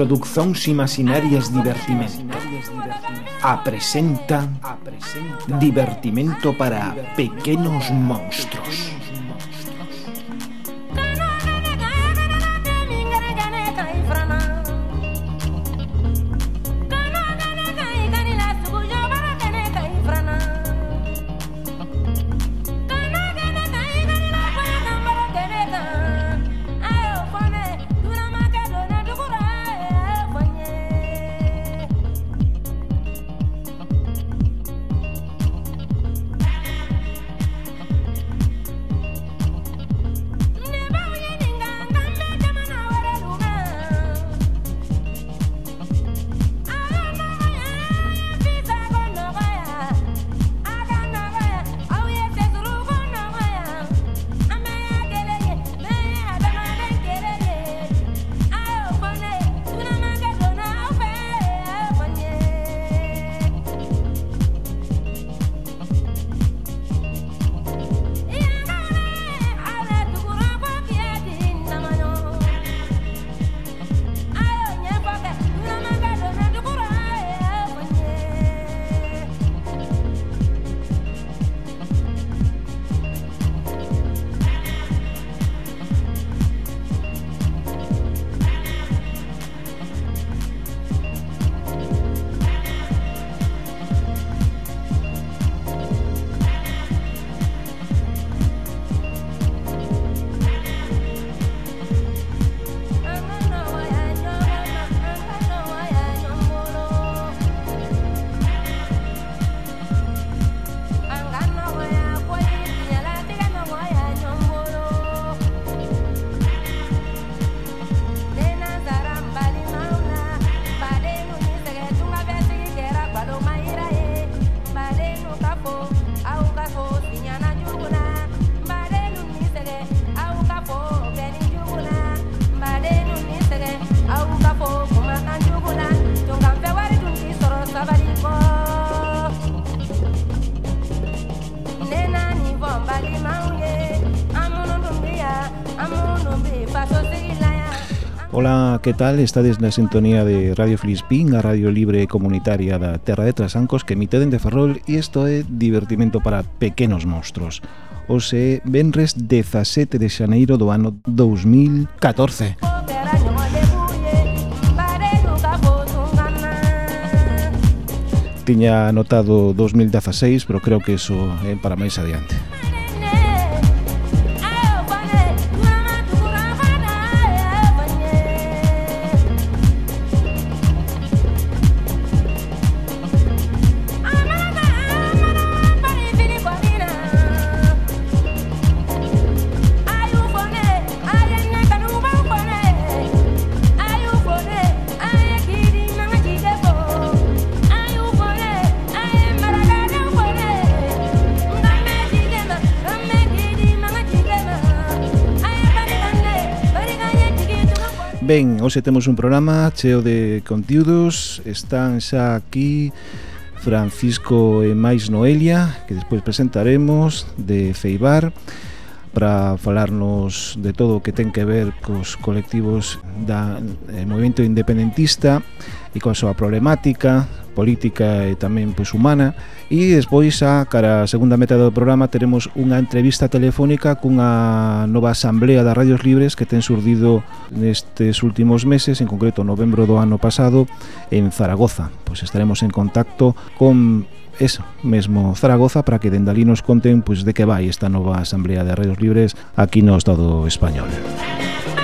Produzóns Imaginarias Divertimento. Apresenta Divertimento para pequenos monstruos que tal? Estades na sintonía de Radio Flispín, a radio libre comunitaria da Terra de Trasancos que emite dende Ferrol e isto é divertimento para pequenos monstruos. Ose Benres 17 de xaneiro do ano 2014. Tiña anotado 2016, pero creo que eso é para máis adiante. Ben, hoxe temos un programa cheo de contiudos. Están xa aquí Francisco e máis Noelia Que despois presentaremos De Feibar. E para falarnos de todo o que ten que ver cos colectivos da eh, movimento independentista e coa súa problemática política e tamén pois humana e despois a cara a segunda meta do programa teremos unha entrevista telefónica cunha nova asamblea das radios libres que ten surdido nestes últimos meses, en concreto novembro do ano pasado en Zaragoza. Pois estaremos en contacto con eso, mesmo Zaragoza para que dende ali nos conten pois, de que vai esta nova Asamblea de Radios Libres aquí no Estado Español. Música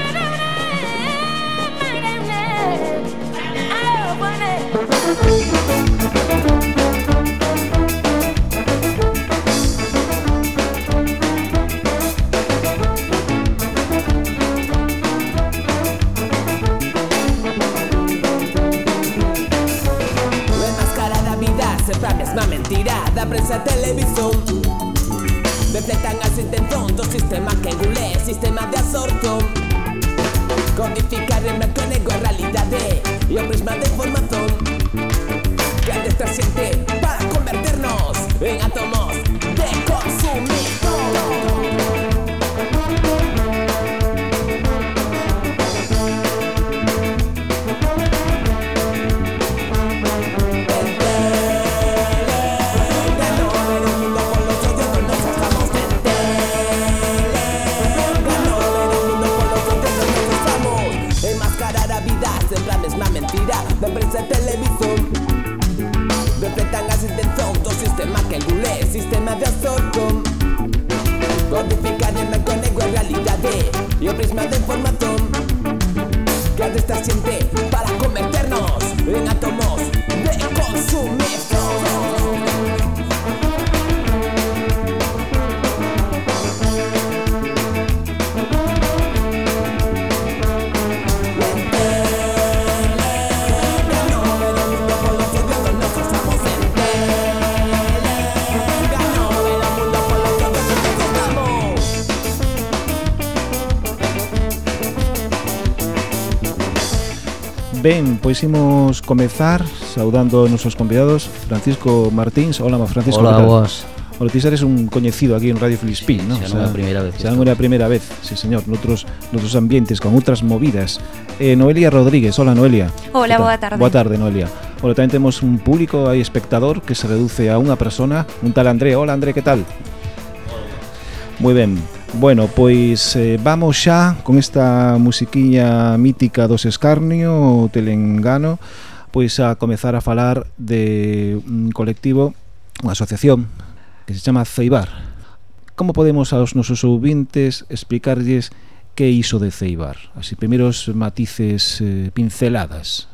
pois imos comezar saudando a nosos convidados. Francisco Martins. Hola, Francisco Hola, vos Bueno, ti eres un coñecido aquí en Radio Filispín, sí, non? Xa non é a primeira vez Xa non é a primeira vez, sí señor. Noutros, noutros ambientes, con outras movidas. Eh, Noelia Rodríguez, hola Noelia. Hola, boa tarde. Boa tarde, Noelia. Bueno, tamén temos un público aí espectador que se reduce a unha persona Un tal André, hola André, que tal? Moi ben, Bueno, pois eh, vamos xa con esta musiquiña mítica dos Escarnio, o Telengano, pois a comezar a falar de un colectivo, unha asociación que se chama Ceibar. Como podemos aos nosos ouvintes explicarlles que iso de Ceibar? Así primeiros matices eh, pinceladas.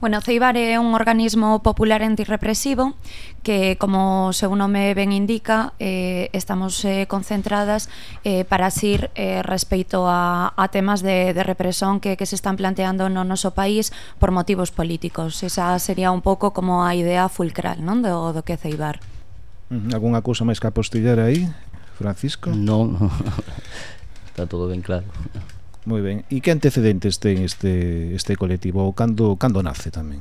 Bueno, Ceibar é un organismo popular antirrepresivo que, como o seu nome ben indica, eh, estamos eh, concentradas eh, para asir eh, respecto a, a temas de, de represión que, que se están planteando no noso país por motivos políticos. Esa sería un pouco como a idea fulcral non do, do que é Ceibar. Alguna cousa máis que apostillar aí, Francisco? Non, está todo ben claro. Moi ben. E que antecedentes ten este, este colectivo? Ou cando, cando nace tamén?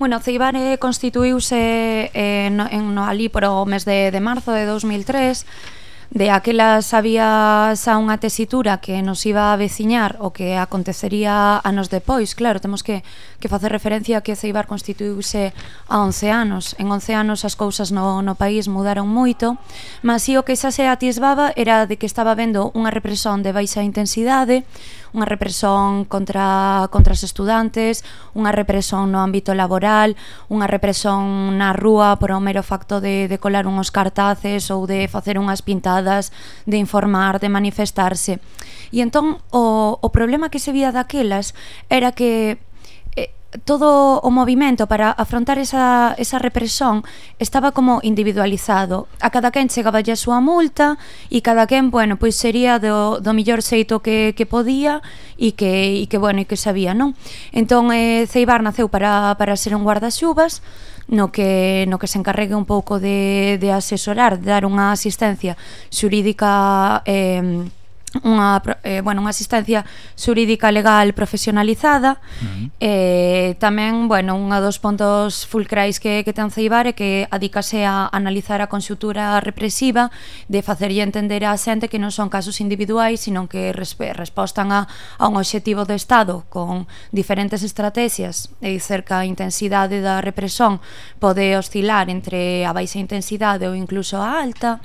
Bueno, Ceibar eh, constituíuse eh, no, en, no, ali por o mes de, de marzo de 2003 De aquela sabía xa unha tesitura que nos iba a veciñar o que acontecería anos depois. Claro, temos que, que facer referencia a que Ceibar constituíuse a 11 anos. En 11 anos as cousas no, no país mudaron moito, mas si o que xa se atisbaba era de que estaba vendo unha represión de baixa intensidade, unha represión contra, contra os estudantes, unha represión no ámbito laboral, unha represión na rúa por o mero facto de, de colar unhos cartaces ou de facer unhas pintadas, de informar, de manifestarse. E entón o, o problema que se vía daquelas era que todo o movimento para afrontar esa, esa represión estaba como individualizado. A cada quen chegaba a súa multa e cada quen, bueno, pois sería do, do millor xeito que, que podía e que, e que, bueno, e que sabía, non? Entón, eh, Ceibar naceu para, para ser un guardaxuvas, no que, no que se encarregue un pouco de, de asesorar, de dar unha asistencia xurídica eh, unha, eh, bueno, unha asistencia xurídica legal profesionalizada uh -huh. eh, tamén, bueno, unha dos pontos fulcrais que, que ten Ceibar é que adicase a analizar a conxutura represiva de facerlle entender a xente que non son casos individuais sino que resp respostan a, a un obxectivo do Estado con diferentes estrategias e cerca a intensidade da represión pode oscilar entre a baixa intensidade ou incluso a alta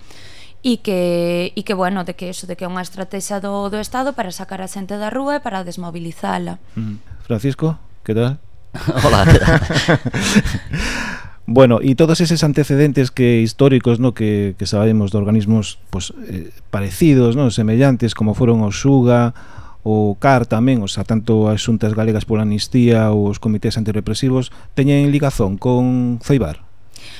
e que, e que bueno, de que eso, de que é unha estrategia do, do Estado para sacar a xente da rúa e para desmobilizala. Mm. Francisco, que tal? Hola. Bueno, e todos eses antecedentes que históricos, no, que, que sabemos de organismos pues, eh, parecidos, no, semellantes, como foron o Xuga, o CAR tamén, o sea, tanto as xuntas galegas pola amnistía ou os comités antirrepresivos, teñen ligazón con Ceibar?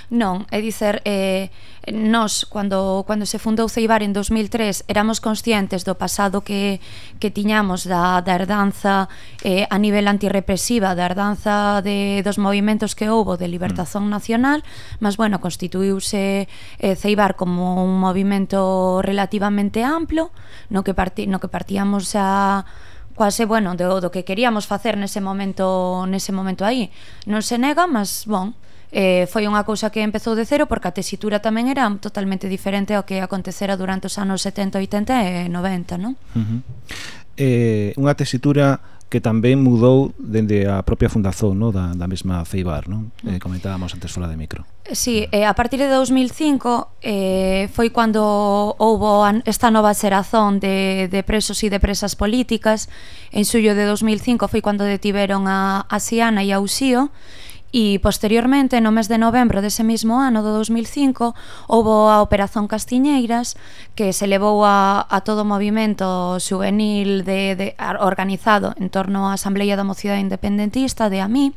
Non, é dicer, eh, nós, cando, cando se fundou Ceibar en 2003, éramos conscientes do pasado que, que tiñamos da, da herdanza eh, a nivel antirrepresiva, da herdanza de, dos movimentos que houbo de libertazón mm. nacional, mas, bueno, constituíuse eh, Ceibar como un movimento relativamente amplo, no que, parti, no que partíamos a quase, bueno, do, do que queríamos facer nese momento nese momento aí. Non se nega, mas, bon, Eh, foi unha cousa que empezou de cero porque a tesitura tamén era totalmente diferente ao que acontecera durante os anos 70, 80 e 90, non? Uh -huh. eh, unha tesitura que tamén mudou dende a propia fundación no? da, da mesma Ceibar, non? Eh, mm. comentábamos antes fora de micro. Sí, eh, a partir de 2005 eh, foi cando houbo esta nova xerazón de, de presos e de presas políticas. En xullo de 2005 foi cando detiveron a, a Siana e a Uxío, E posteriormente, no mes de novembro dese mesmo ano do 2005, houbo a Operación Castiñeiras, que se levou a, a todo o movimento juvenil de, de, organizado en torno á Asamblea da Mocidade Independentista de AMI,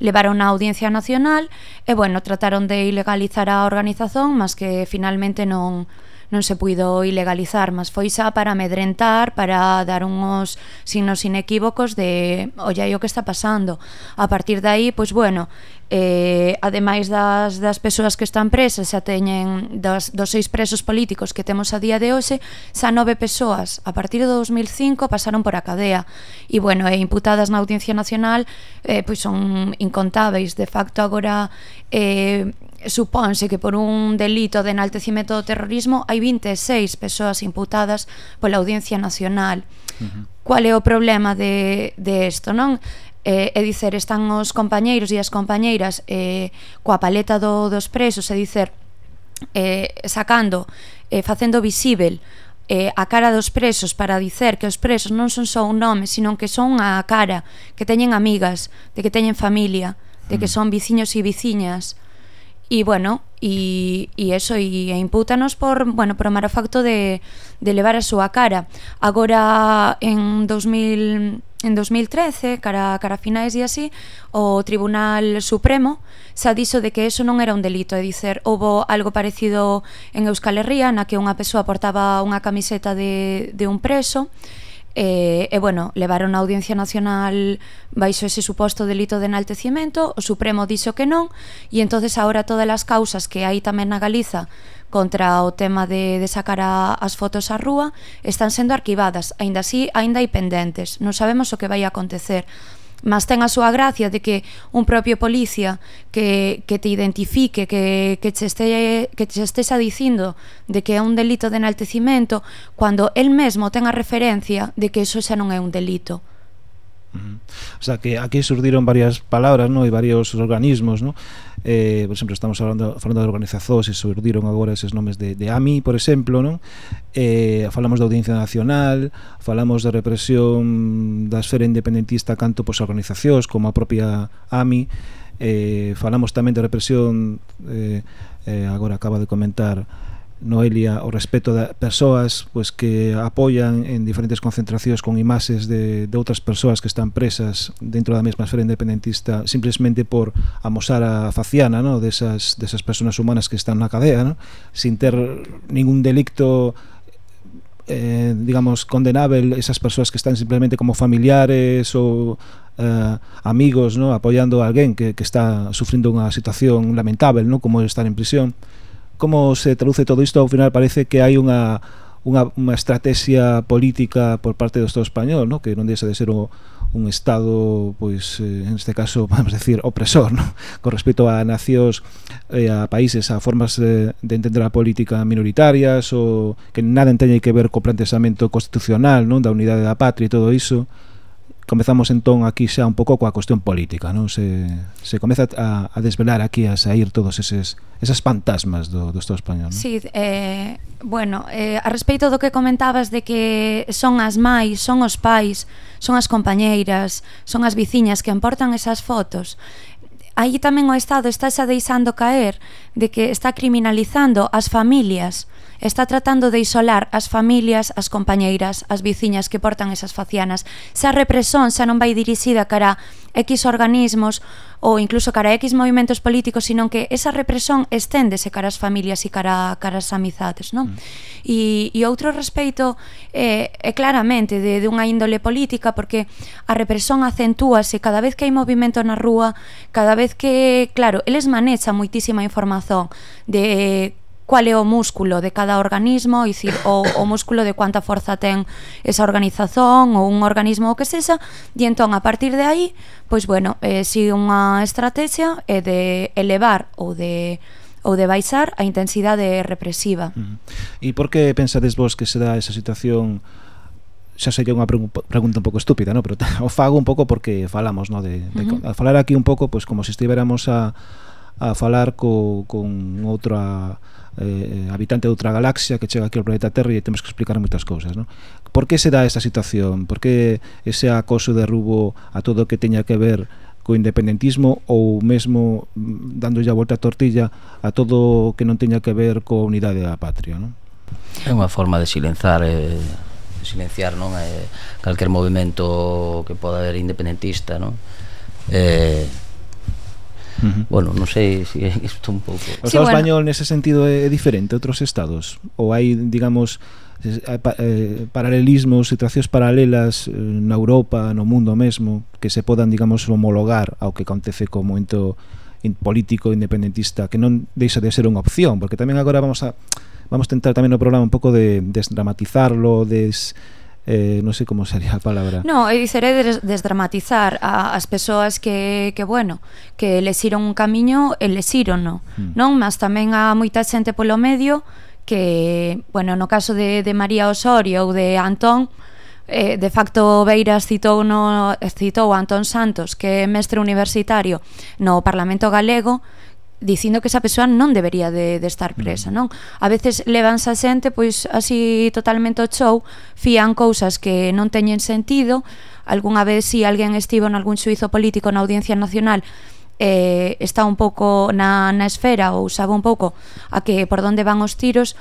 levaron a Audiencia Nacional e, bueno, trataron de ilegalizar a organización, mas que finalmente non, non se puido ilegalizar, mas foi xa para amedrentar, para dar unhos signos inequívocos de olla o que está pasando. A partir de aí, pois bueno, eh, ademais das, das persoas que están presas, xa teñen das, dos seis presos políticos que temos a día de hoxe, xa nove persoas a partir de 2005 pasaron por a cadea e bueno, e imputadas na Audiencia Nacional eh, pois son incontáveis, de facto agora eh, supónse que por un delito de enaltecimento do terrorismo hai 26 persoas imputadas pola Audiencia Nacional. Uh -huh. Cual é o problema de, de esto, non? Eh, é dicer, están os compañeiros e as compañeiras eh, coa paleta do, dos presos, é dicer, eh, sacando, eh, facendo visível eh, a cara dos presos para dicer que os presos non son só un nome, sino que son a cara, que teñen amigas, de que teñen familia, de que mm. son viciños e veciñas. E, bueno, e, e eso, e impútanos por, bueno, por o mero facto de, de levar a súa cara. Agora, en 2000, en 2013, cara, cara a finais e así, o Tribunal Supremo xa dixo de que eso non era un delito, é dicer, houbo algo parecido en Euskal Herria, na que unha persoa portaba unha camiseta de, de un preso, e E, e bueno, levaron a Audiencia Nacional baixo ese suposto delito de enaltecimento, o Supremo dixo que non, e entonces agora todas as causas que hai tamén na Galiza contra o tema de, de sacar a, as fotos á rúa están sendo arquivadas, aínda así aínda hai pendentes, non sabemos o que vai acontecer mas ten a súa gracia de que un propio policía que, que te identifique, que, que, che este, que che estesa dicindo de que é un delito de enaltecimento, cando el mesmo ten a referencia de que eso xa non é un delito. Uh -huh. O sea, que aquí surdiron varias palabras, ¿no? e varios organismos, ¿no? eh, por exemplo, estamos falando, falando de organizacións e surdiron agora eses nomes de, de AMI, por exemplo, non? Eh, falamos da Audiencia Nacional, falamos da represión da esfera independentista canto pois organizacións como a propia AMI, eh, falamos tamén de represión eh, eh, agora acaba de comentar Noelia o respeto de persoas pois que apoian en diferentes concentracións con imaxes de, de outras persoas que están presas dentro da mesma esfera independentista simplemente por amosar a faciana no? desas, desas personas humanas que están na cadea no? sin ter ningún delicto eh, digamos, condenável esas persoas que están simplemente como familiares ou eh, amigos, ¿no? apoiando a alguén que, que está sufrindo unha situación lamentável, ¿no? como estar en prisión como se traduce todo isto, ao final parece que hai unha unha, unha estrategia política por parte do Estado español, no? que non deixa de ser o, un Estado, pois, eh, en este caso, vamos decir, opresor, no? con respecto a nacións, eh, a países, a formas de, de entender a política minoritarias, ou que nada teñe que ver co plantexamento constitucional, non da unidade da patria e todo iso, comezamos entón aquí xa un pouco coa cuestión política, non? Se, se comeza a, a desvelar aquí, a sair todos eses, esas fantasmas do, do Estado español, non? Sí, eh, bueno, eh, a respeito do que comentabas de que son as mãis, son os pais, son as compañeiras, son as viciñas que importan esas fotos, aí tamén o Estado está xa deixando caer de que está criminalizando as familias está tratando de isolar as familias, as compañeiras, as viciñas que portan esas facianas. Xa represión xa non vai dirixida cara X organismos ou incluso cara a X movimentos políticos, sino que esa represión esténdese cara as familias e cara, cara as amizades, non? Mm. E, e outro respeito é, eh, é claramente de, de unha índole política porque a represión acentúase cada vez que hai movimento na rúa, cada vez que, claro, eles manechan moitísima información de cual é o músculo de cada organismo, dicir, o, o músculo de cuánta forza ten esa organización ou un organismo o que sexa, e entón a partir de aí, pois bueno, eh, sigue unha estrategia eh, de elevar ou de ou de baixar a intensidade represiva. E por que pensades vos que se dá esa situación xa sería unha pregunta un pouco estúpida, ¿no? pero o fago un pouco porque falamos, ¿no? de, de uh -huh. falar aquí un pouco pois pues, como se si estivéramos a, a falar co, con outra Eh, eh, habitante de outra galaxia que chega aquí ao planeta Terra e temos que explicar moitas cousas non? por que se dá esta situación? por que ese acoso de rubo a todo o que teña que ver co independentismo ou mesmo mm, dándolle a volta a tortilla a todo o que non teña que ver coa unidade da patria non? É unha forma de silenzar eh, silenciar non eh, calquer movimento que poda haber independentista non? Eh, Bueno, non sei se si isto un pouco. O sí, Estado bueno. español nese sentido é diferente a outros estados ou hai, digamos, eh, paralelismos, situacións paralelas eh, na Europa, no mundo mesmo, que se podan, digamos, homologar ao que acontece co momento político independentista, que non deixa de ser unha opción, porque tamén agora vamos a vamos tentar tamén no programa un pouco de desdramatizarlo, des eh, non sei como sería a palabra. No, e diceré des desdramatizar a, as persoas que, que, bueno, que lesiron un camiño e lesiron, no? Mm. non? Mas tamén a moita xente polo medio que, bueno, no caso de, de María Osorio ou de Antón, eh, de facto Beiras citou, no, citou a Antón Santos, que é mestre universitario no Parlamento Galego, dicindo que esa persoa non debería de, de estar presa, mm. non? A veces levanse a xente pois así totalmente o show, fían cousas que non teñen sentido. Algúnha vez si alguén estivo en algún suizo político na Audiencia Nacional eh, está un pouco na, na esfera ou sabe un pouco a que por onde van os tiros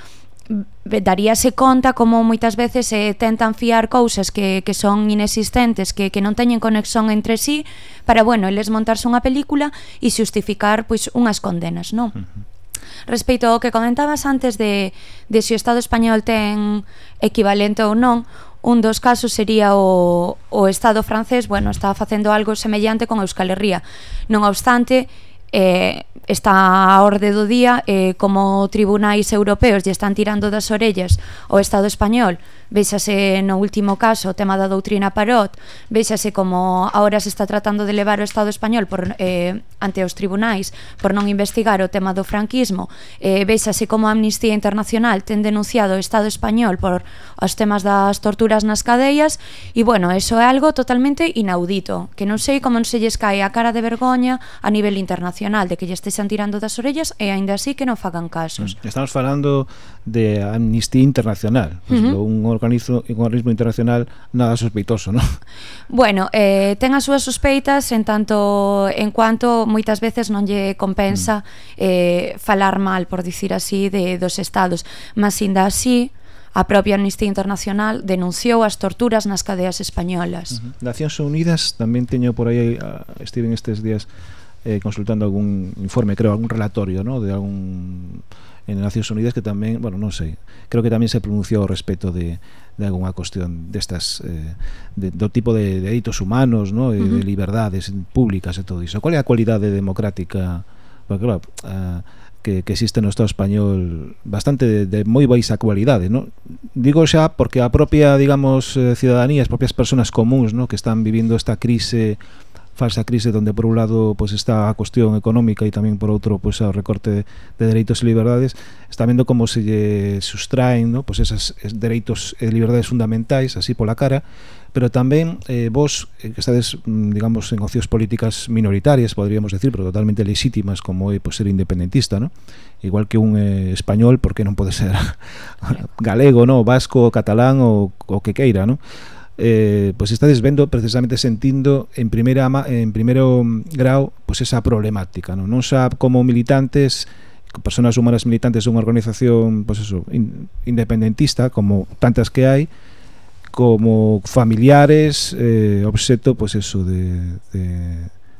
daríase conta como moitas veces se eh, tentan fiar cousas que, que son inexistentes, que, que non teñen conexión entre sí, para, bueno, eles montarse unha película e xustificar pois unhas condenas, non? Uh -huh. Respecto ao que comentabas antes de, de se o Estado español ten equivalente ou non, un dos casos sería o, o Estado francés, bueno, está facendo algo semellante con Euskal Herria. Non obstante, eh, está a orde do día eh, como tribunais europeos lle están tirando das orellas ao Estado español Véxase no último caso o tema da doutrina Parot, véxase como ahora se está tratando de levar o Estado español por, eh, ante os tribunais por non investigar o tema do franquismo, eh, véxase como a Amnistía Internacional ten denunciado o Estado español por os temas das torturas nas cadeias, e bueno, eso é algo totalmente inaudito, que non sei como non se lles cae a cara de vergoña a nivel internacional, de que lle estexan tirando das orellas e aínda así que non fagan casos. Mm, estamos falando de Amnistía Internacional, por exemplo, uh -huh. un, organizo, un organismo internacional nada sospeitoso, non? Bueno, eh, ten as súas sospeitas en tanto en cuanto moitas veces non lle compensa uh -huh. eh, falar mal, por dicir así, de, dos estados, mas inda así, A propia Amnistía Internacional denunciou as torturas nas cadeas españolas. Uh -huh. Nacións Unidas tamén teño por aí, estive en estes días eh, consultando algún informe, creo, algún relatorio, ¿no? de algún en Nacións Unidas que tamén, bueno, non sei, creo que tamén se pronunciou ao respecto de, de algunha cuestión destas eh, de, do tipo de, de delitos humanos, ¿no? e uh -huh. de liberdades públicas e todo iso. Qual é a cualidade democrática? Porque claro, a, que, que existe no Estado español bastante de, de moi baixa cualidade, ¿no? Digo xa porque a propia, digamos, eh, cidadanía, as propias persoas comuns, ¿no? que están vivindo esta crise falsa crise donde por un lado pois pues, está a cuestión económica e tamén por outro pois pues, o recorte de, dereitos e liberdades, está vendo como se lle sustraen, ¿no? pois pues esas dereitos e liberdades fundamentais así pola cara, pero tamén eh, vos eh, que estades, mm, digamos, en ocios políticas minoritarias, podríamos decir, pero totalmente legítimas como é eh, pues, ser independentista, ¿no? igual que un eh, español, porque non pode ser galego, ¿no? vasco, catalán ou o que queira, ¿no? eh, pois estades vendo precisamente sentindo en primeira en primeiro grau pois esa problemática, non, non xa como militantes personas humanas militantes dunha organización pois eso, in, independentista como tantas que hai como familiares eh, obxeto pois eso de, de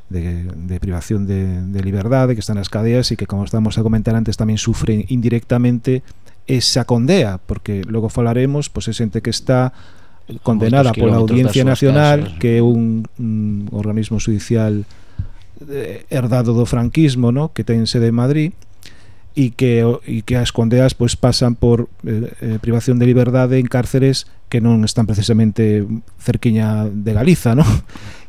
de, de privación de, de liberdade que están nas cadeas e que como estamos a comentar antes tamén sufren indirectamente esa condea porque logo falaremos pois é xente que está condenada pola Audiencia Nacional, casas. que é un, un organismo judicial eh, herdado do franquismo, no? que ten sede en Madrid, e que, e que as condeas pois, pasan por eh, eh privación de liberdade en cárceres que non están precisamente cerquiña de Galiza, non?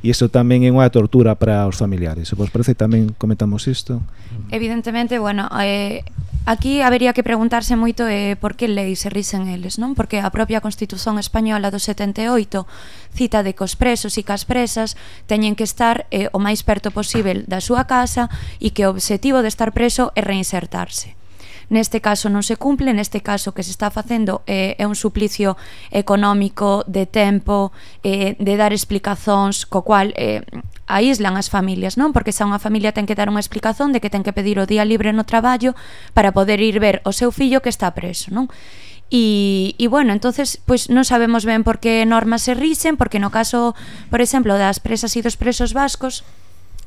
E iso tamén é unha tortura para os familiares. Se vos pois, parece, tamén comentamos isto. Evidentemente, bueno, eh, Aquí habería que preguntarse moito eh, por que lei se risen eles, non? Porque a propia Constitución Española do 78 cita de que os presos e que as presas teñen que estar eh, o máis perto posible da súa casa e que o obxectivo de estar preso é reinsertarse neste caso non se cumple, neste caso que se está facendo eh, é un suplicio económico, de tempo, eh, de dar explicacións, co cual eh, aíslan as familias, non? Porque xa unha familia ten que dar unha explicación de que ten que pedir o día libre no traballo para poder ir ver o seu fillo que está preso, non? E, e bueno, entonces pois non sabemos ben por que normas se rixen, porque no caso, por exemplo, das presas e dos presos vascos,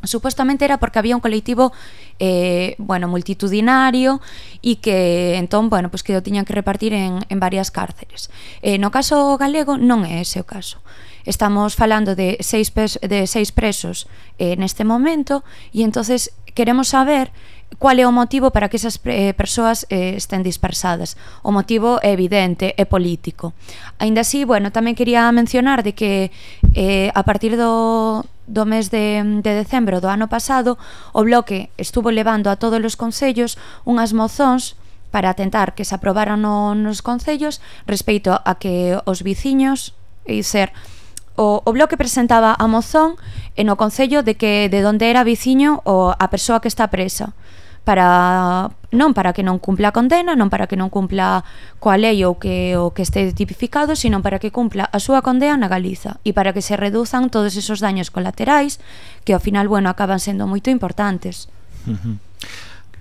supostamente era porque había un colectivo eh, bueno, multitudinario e que entón, bueno, pois que o tiñan que repartir en, en varias cárceres. Eh, no caso galego non é ese o caso. Estamos falando de seis, pes de seis presos eh, neste momento e entonces queremos saber cual é o motivo para que esas eh, persoas eh, estén dispersadas. O motivo é evidente, é político. Ainda así, bueno, tamén quería mencionar de que eh, a partir do, do mes de, de decembro do ano pasado, o Bloque estuvo levando a todos os concellos unhas mozóns para tentar que se aprobaran no, nos concellos respecto a que os veciños e ser o, o bloque presentaba a mozón e no concello de que de onde era viciño o a persoa que está presa para non para que non cumpla a condena, non para que non cumpla coa lei ou que o que este tipificado, sino para que cumpla a súa condena na Galiza e para que se reduzan todos esos daños colaterais que ao final, bueno, acaban sendo moito importantes. Uh -huh.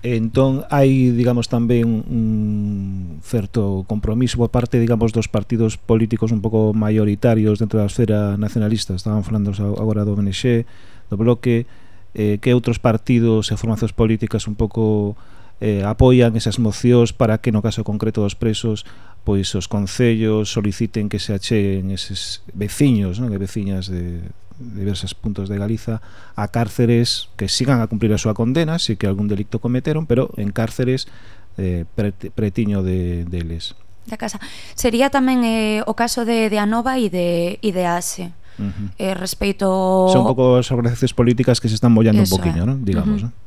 Entón hai, digamos, tamén un certo compromiso por parte, digamos, dos partidos políticos un pouco maioritarios dentro da esfera nacionalista. Estaban falando agora do BNX, do Bloque, eh, que outros partidos e formacións políticas un pouco eh, apoian esas mocións para que no caso concreto dos presos pois os concellos soliciten que se acheguen eses veciños, non? que veciñas de diversos puntos de Galiza a cárceres que sigan a cumprir a súa condena, si que algún delicto cometeron, pero en cárceres eh, pre, pretiño de, deles. Da casa. Sería tamén eh, o caso de, de Anova e de, e de ASE. Uh -huh. eh, respeito... Son un pouco as organizacións políticas que se están mollando Eso, un poquinho, eh. ¿no? digamos. Uh -huh. ¿no?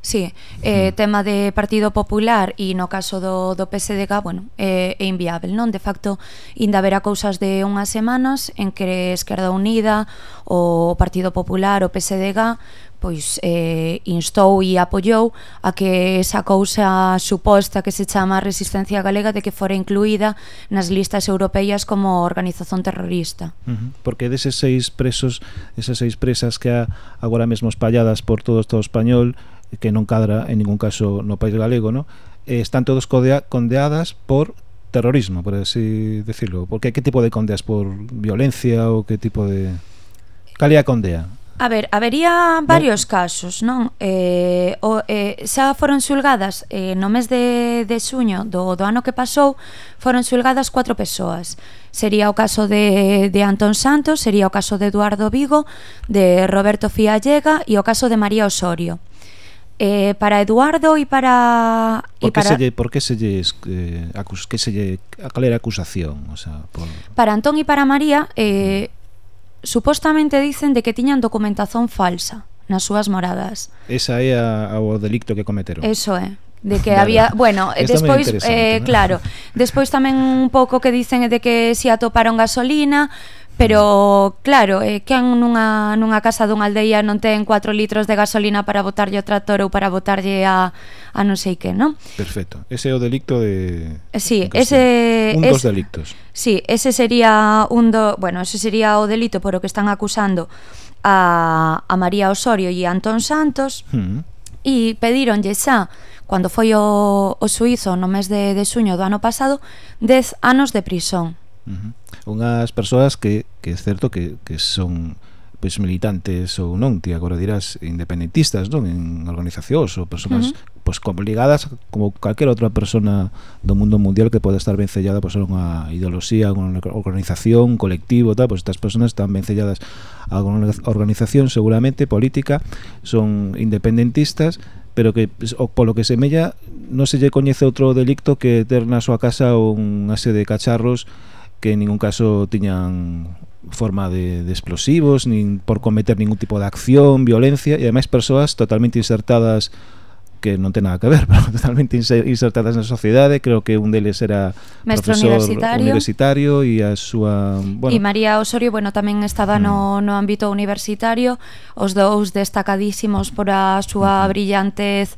Sí, eh, tema de Partido Popular e no caso do, do PSDG, bueno, eh, é inviável, non? De facto, inda haberá cousas de unhas semanas en que Esquerda Unida, o Partido Popular, o PSDG, pois eh, instou e apoiou a que esa cousa suposta que se chama resistencia galega de que fora incluída nas listas europeas como organización terrorista. Uh -huh. Porque deses seis presos, esas seis presas que há agora mesmo espalladas por todo o Estado español, que non cadra en ningún caso no país galego, no? Eh, están todos condeadas por terrorismo, por así decirlo. Porque que tipo de condeas por violencia ou que tipo de Calia condea? A ver, habería varios no. casos, non? Eh, o, eh, xa foron xulgadas eh, no mes de, de suño do, do ano que pasou foron xulgadas cuatro persoas sería o caso de, de Antón Santos sería o caso de Eduardo Vigo de Roberto Fiallega e o caso de María Osorio eh, para Eduardo e para por que para selle, por que se lle eh, acus, que se lle a cal era acusación, o sea, por... Para Antón e para María eh mm. supostamente dicen de que tiñan documentación falsa nas súas moradas. Esa é a, a o delicto que cometeron. Eso é de que vale. había, bueno, despois eh, ¿no? claro, despois tamén un pouco que dicen de que si atoparon gasolina, Pero claro, eh, que nunha, nunha casa dunha aldeia non ten 4 litros de gasolina para botarlle o tractor ou para botarlle a, a non sei que, non? Perfecto. Ese é o delicto de... Eh, sí, ese... Un dos delictos. Sí, ese sería un do... Bueno, ese sería o delito por o que están acusando a, a María Osorio e a Antón Santos. Mm. E pedíronlle xa, cando foi o, o suizo no mes de, de suño do ano pasado, 10 anos de prisón. Uh -huh unhas persoas que, que é certo que, que son pois militantes ou non, ti agora dirás independentistas, non, en organizacións ou persoas uh -huh. pois como ligadas como calquera outra persona do mundo mundial que pode estar vencellada pois unha ideoloxía, unha organización, un colectivo, tal, pois estas persoas están vencelladas a unha organización seguramente política, son independentistas, pero que o, polo que semella non se lle coñece outro delicto que ter na súa casa unha sede de cacharros que en ningún caso tiñan forma de, de explosivos, nin por cometer ningún tipo de acción, violencia, e ademais persoas totalmente insertadas que non ten nada que ver, pero totalmente insertadas na sociedade, creo que un deles era Mestre profesor universitario, universitario e a súa, bueno, E María Osorio, bueno, tamén estaba mm. no no ámbito universitario, os dous destacadísimos por a súa mm. brillantez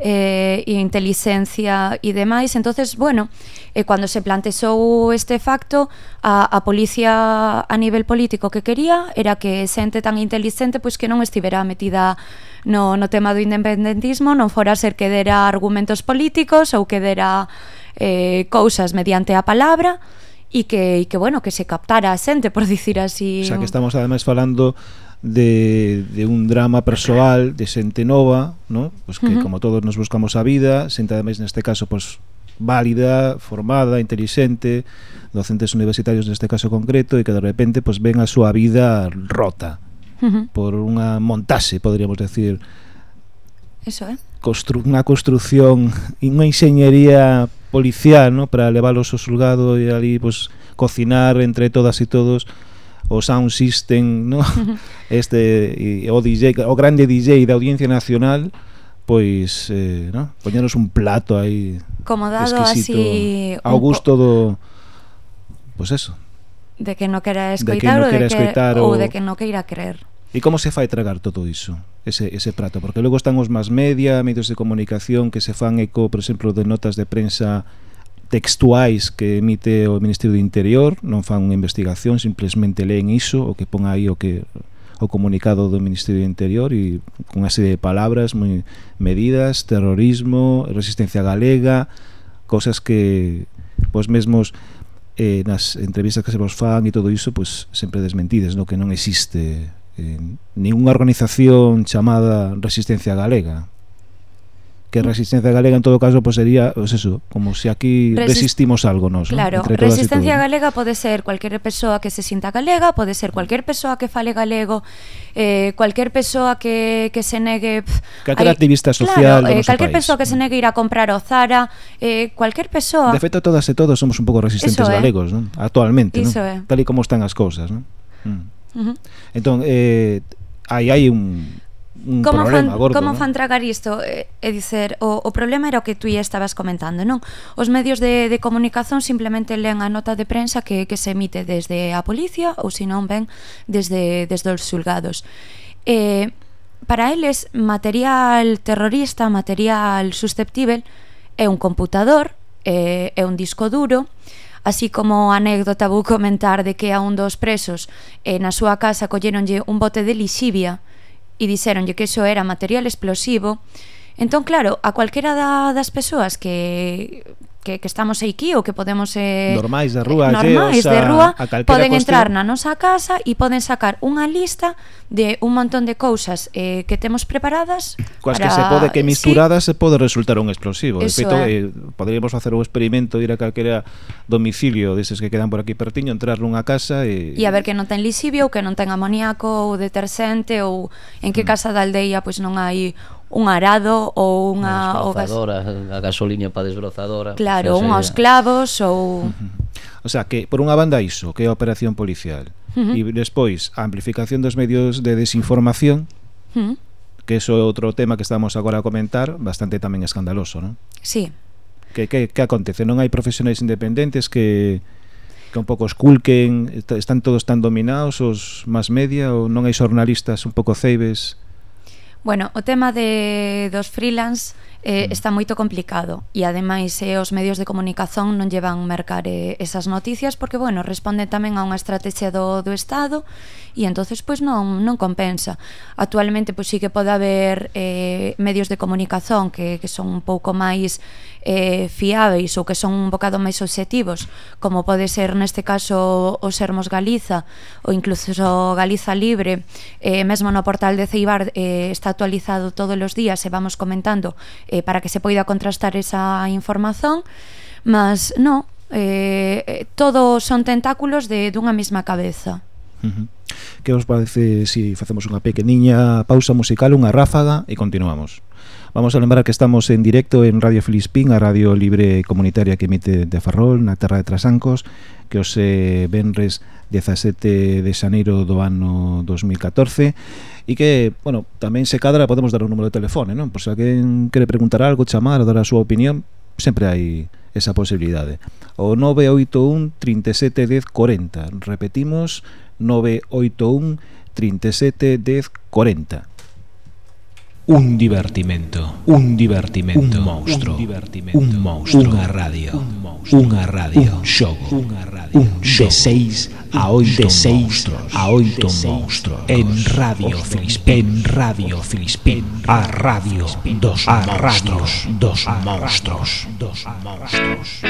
eh e inteligencia e demais. Entonces, bueno, eh cando se plantexou este facto, a a policía a nivel político que quería era que xente tan inteligente pois pues, que non estivera metida no no tema do independentismo, non fora agora ser que dera argumentos políticos ou que dera eh, cousas mediante a palabra e que, e que bueno, que se captara a xente, por dicir así. O sea, que estamos ademais falando de, de un drama persoal de xente nova, ¿no? pues que uh -huh. como todos nos buscamos a vida, xente ademais neste caso pues, válida, formada, inteligente, docentes universitarios neste caso concreto e que de repente pues, ven a súa vida rota uh -huh. por unha montaxe, poderíamos decir. Eso, eh? constru unha construción unha enxeñería policial ¿no? para leválos ao sulgado e ali pues, cocinar entre todas e todos o sound system ¿no? este e, o DJ o grande DJ da audiencia nacional pois eh, ¿no? poñeros un plato aí como dado así ao gusto do pois pues eso de que no quera escoitar, que no escoitar ou, de que, ou de que no queira creer E como se fai tragar todo iso, ese, ese prato? Porque logo están os más media, medios de comunicación que se fan eco, por exemplo, de notas de prensa textuais que emite o Ministerio do Interior, non fan unha investigación, simplemente leen iso, o que pon aí o que o comunicado do Ministerio do Interior e cunha serie de palabras moi medidas, terrorismo, resistencia galega, cosas que pois mesmos eh, nas entrevistas que se vos fan e todo iso, pois sempre desmentides, no que non existe eh, ninguna organización chamada Resistencia Galega que mm. Resistencia Galega en todo caso pues sería pues eso, como se si aquí Resist resistimos algo nos. Claro, ¿no? Resistencia Galega pode ser cualquier persoa que se sinta galega, pode ser cualquier persoa que fale galego, eh, cualquier persoa que, que se negue Cualquier activista social claro, eh, cualquier persoa que se negue ir a comprar o Zara, eh, cualquier persoa. De feito todas e todos somos un pouco resistentes eso galegos, eh? non? Actualmente, non? Tal e como están as cousas, non? Mm. Uh -huh. Entón, eh, aí hai un, un como problema fan, gordo, Como ¿no? fan tragar isto? Eh, e, e dicer, o, o problema era o que tú ya estabas comentando, non? Os medios de, de comunicación simplemente leen a nota de prensa que, que se emite desde a policía ou se non ven desde, desde os xulgados. Eh, para eles, material terrorista, material susceptível, é un computador, é, é un disco duro, así como anécdota vou comentar de que a un dos presos eh, na súa casa colleronlle un bote de lixivia e dixeronlle que iso era material explosivo. Entón, claro, a cualquera da, das persoas que que, que estamos aquí ou que podemos... Eh, normais de rúa, normais de rúa, a, a poden entrar na nosa casa e poden sacar unha lista de un montón de cousas eh, que temos preparadas Coas para... que se pode que misturadas sí. se pode resultar un explosivo. De Eso feito, é. eh, poderíamos facer un experimento ir a calquera domicilio deses que quedan por aquí pertiño, entrar nunha casa e... E a ver que non ten lisibio, que non ten amoníaco ou detergente ou en que mm. casa da aldeia pois non hai un arado ou unha... Unha desbrozadora, o gas... a gasolina para desbrozadora. Claro, Claro, un aos clavos ou... O sea, que por unha banda iso, que é a operación policial, uh -huh. e despois a amplificación dos medios de desinformación, uh -huh. que iso é outro tema que estamos agora a comentar, bastante tamén escandaloso, non? Sí. Que, que, que acontece? Non hai profesionais independentes que que un pouco esculquen, están todos tan dominados os más media ou non hai xornalistas un pouco ceibes? Bueno, o tema de dos freelance eh, mm. está moito complicado. E ademais eh, os medios de comunicación non llevan mercar eh, esas noticias porque bueno, responde tamén a unha estrategia do, do Estado e entonces pois non non compensa. Actualmente pois sí que pode haber eh, medios de comunicación que, que son un pouco máis eh, fiáveis ou que son un bocado máis objetivos, como pode ser neste caso o Sermos Galiza ou incluso Galiza Libre, eh, mesmo no portal de Ceibar eh, está actualizado todos os días e vamos comentando eh, eh, para que se poida contrastar esa información, mas no, eh, eh todo son tentáculos de dunha mesma cabeza. Uh -huh. Que os parece se si facemos unha pequeniña pausa musical, unha ráfaga e continuamos? Vamos a lembrar que estamos en directo en Radio Filispín, a radio libre comunitaria que emite de Ferrol, na terra de Trasancos, que os eh, venres 17 de xaneiro do ano 2014 e que, bueno, tamén se cadra podemos dar un número de telefone, non? Por se alguén quere preguntar algo, chamar, dar a súa opinión, sempre hai esa posibilidade. O 981 37 10 40. Repetimos, 981 37 10 40. Un divertimento, un divertimento, un monstro, un divertimento, un monstro, unha radio, un monstro, unha radio, un radio, un de 6 a 8 de 6 a 8 monstros en Radio Filispín, en Radio Filispín, a radio dos a dos monstros, dos monstros.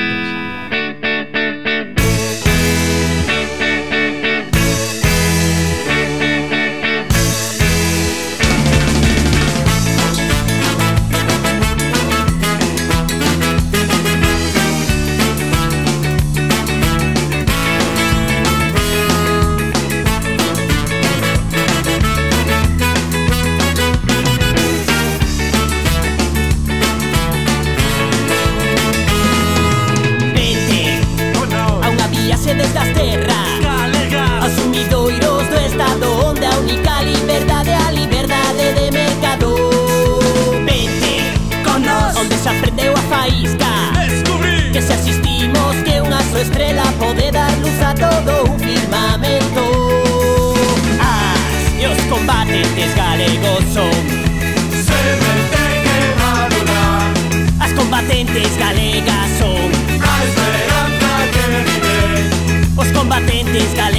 fiscal.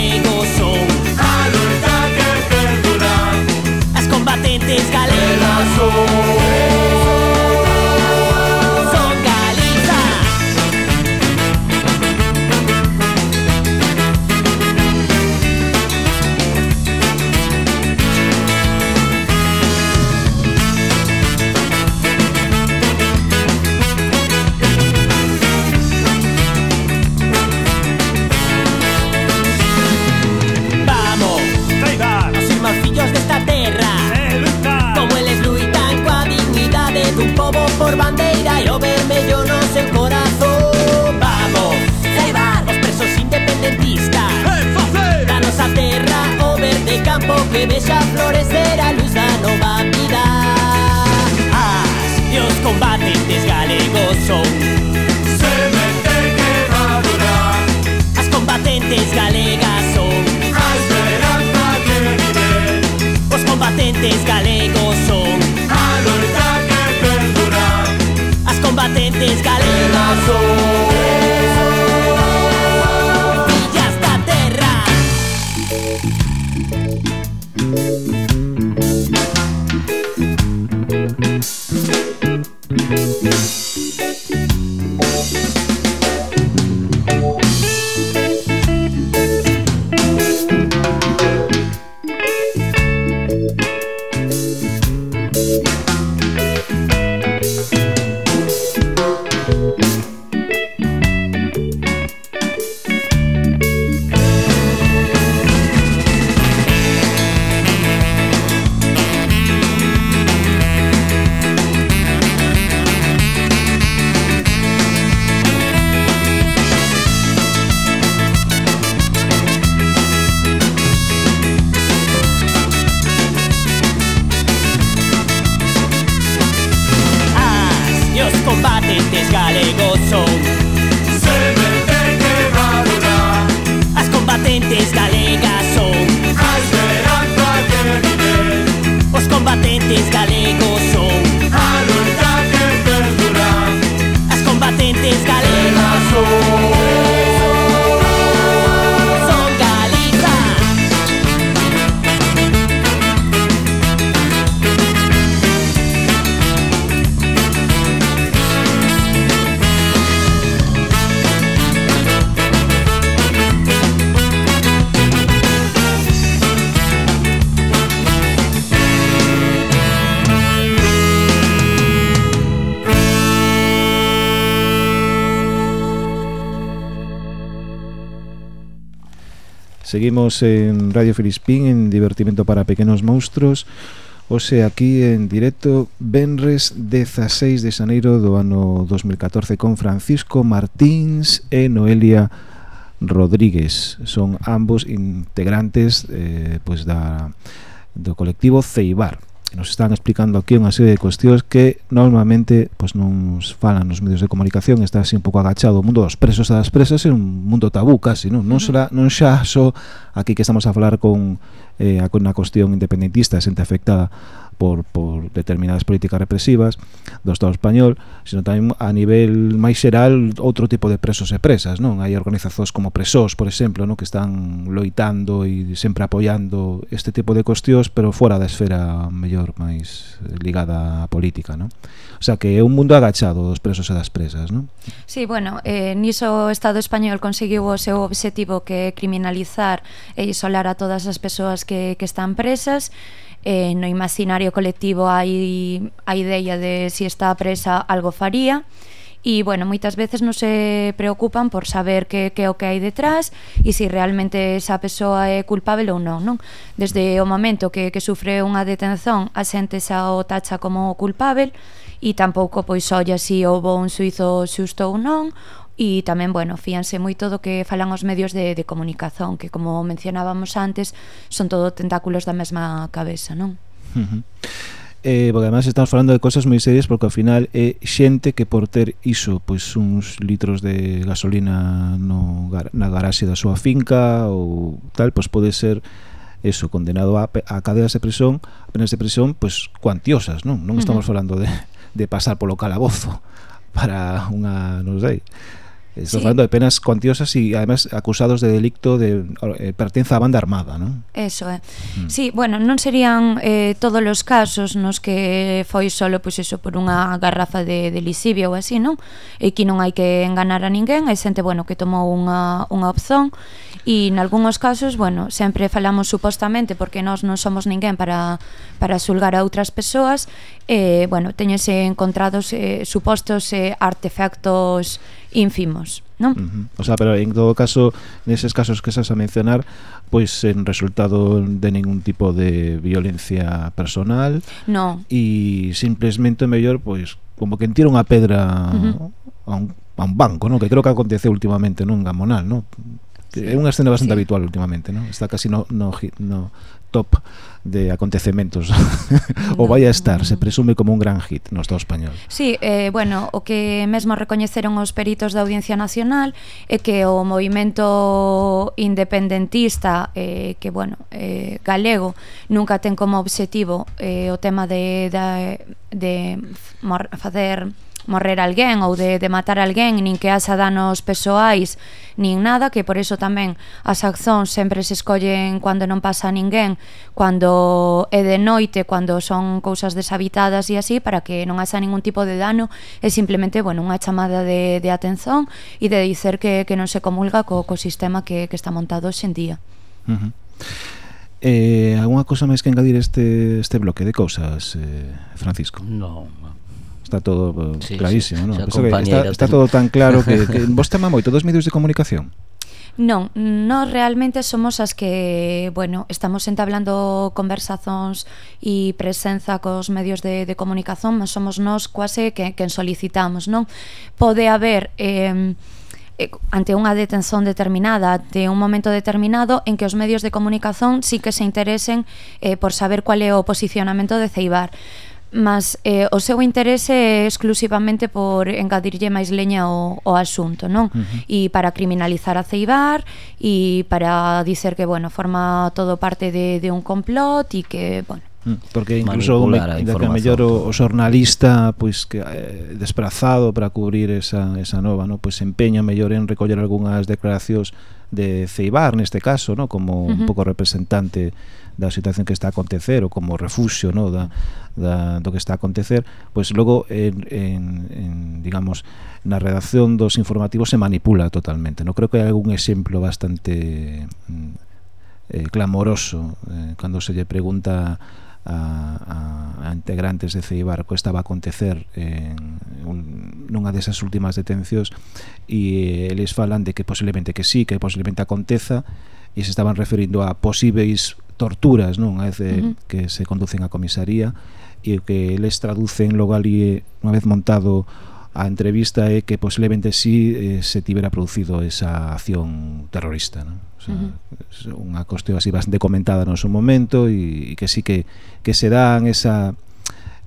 zaitez galego zon Arroetak elperdura Azkon batetez galego Seguimos en Radio Filispín en Divertimento para Pequenos Monstruos. Ose aquí en directo Benres 16 de Xaneiro do ano 2014 con Francisco Martins e Noelia Rodríguez. Son ambos integrantes eh, pues da, do colectivo Ceibar nos están explicando aquí unha serie de cuestións que normalmente pois, non nos falan nos medios de comunicación, está así un pouco agachado o mundo dos presos e das presas é un mundo tabú casi, non, non, será, non xa só aquí que estamos a falar con eh, a na cuestión independentista xente afectada por, por determinadas políticas represivas do Estado español, sino tamén a nivel máis xeral outro tipo de presos e presas, non? Hai organizacións como Presós, por exemplo, non? que están loitando e sempre apoiando este tipo de cuestións, pero fora da esfera mellor máis ligada á política, non? O sea que é un mundo agachado dos presos e das presas, non? Sí, bueno, eh, niso o Estado español conseguiu o seu obxectivo que é criminalizar e isolar a todas as persoas que, que están presas eh, no imaginario colectivo hai a idea de se si está presa algo faría e, bueno, moitas veces non se preocupan por saber que, que é o que hai detrás e se si realmente esa persoa é culpable ou non, non? Desde o momento que, que sufre unha detención, a xente xa o tacha como culpável e tampouco pois olla se si houve un suizo xusto ou non e tamén, bueno, fíanse moito do que falan os medios de, de comunicación, que como mencionábamos antes, son todo tentáculos da mesma cabeza, non? Uh -huh. Eh, porque además estamos falando de cosas moi serias porque ao final é xente que por ter iso pois uns litros de gasolina no, na garaxe da súa finca ou tal, pois pode ser eso, condenado a, a cadeas de prisión, a penas de prisión, pois cuantiosas, non? Non estamos uh -huh. falando de, de pasar polo calabozo para unha, non sei, Estamos sí. hablando de penas cuantiosas y además acusados de delito de eh, pertenza a banda armada, non? Eso é. Eh. Mm. Sí, bueno, non serían eh, todos os casos nos que foi solo pois pues, eso por unha garrafa de, de lisibia ou así, non? E que non hai que enganar a ninguén, hai xente, bueno, que tomou unha, unha opción e nalgúns casos, bueno, sempre falamos supostamente porque nós non somos ninguén para, para xulgar a outras persoas eh, bueno, teñense encontrados eh, supostos eh, artefactos ínfimos. Non? Uh -huh. O sea, pero en todo caso, neses casos que estás a mencionar, pois en resultado de ningún tipo de violencia personal. No. E simplemente mellor, pois, como que entira unha pedra uh -huh. a, un, a un banco, non? Que creo que acontece últimamente, non? Gamonal, non? É unha escena bastante sí. habitual últimamente, non? Está casi no, no, no top de acontecementos. No. o vai a estar, se presume como un gran hit no Estado español. Sí, eh, bueno, o que mesmo recoñeceron os peritos da Audiencia Nacional é que o movimento independentista eh, que, bueno, eh, galego nunca ten como obxectivo eh, o tema de, de, de facer morrer alguén ou de, de matar alguén, nin que haxa danos persoais, nin nada, que por eso tamén as accións sempre se escollen cando non pasa ninguén, cando é de noite, cando son cousas deshabitadas e así, para que non haxa ningún tipo de dano, é simplemente, bueno, unha chamada de, de atención e de dicer que, que non se comulga co, co sistema que, que está montado hoxendía. Uh -huh. Eh, alguna cousa máis que engadir este, este bloque de cousas, eh, Francisco? Non, está todo eh, sí, clarísimo, sí. ¿no? Está, está todo tan claro que, que vos tema moito dos medios de comunicación. Non, non realmente somos as que, bueno, estamos entablando conversazóns e presenza cos medios de, de comunicación, mas somos nós quase que, que solicitamos, non? Pode haber... Eh, ante unha detención determinada, ante un momento determinado en que os medios de comunicación sí que se interesen eh, por saber cual é o posicionamento de Ceibar mas eh, o seu interese é exclusivamente por engadirlle máis leña ao, ao asunto, non? Uh -huh. E para criminalizar a Ceibar e para dicer que, bueno, forma todo parte de, de un complot e que, bueno, mm, porque incluso me, da que mellor o, o xornalista pois que eh, desprazado para cubrir esa, esa nova, no, pois empeña mellor en recoller algunhas declaracións de Ceibar neste caso, no, como uh -huh. un pouco representante da situación que está a acontecer ou como refuxio no, da, da, do que está a acontecer pois logo en, en, en, digamos na redacción dos informativos se manipula totalmente. No creo que hai algún exemplo bastante mm, eh, clamoroso eh, cando se lle pregunta a, a, a integrantes de Ceibar que estaba a acontecer en un, nunha desas últimas detencións? E eh, eles falan de que posiblemente que sí, que posiblemente aconteza e se estaban referindo a posíveis torturas non a de, uh -huh. que se conducen a comisaría e o que les traducen logo ali eh, unha vez montado a entrevista é que posiblemente si sí, eh, se tivera producido esa acción terrorista non? o sea, uh -huh. unha cuestión así bastante comentada no seu momento e, e que sí que, que se dan esa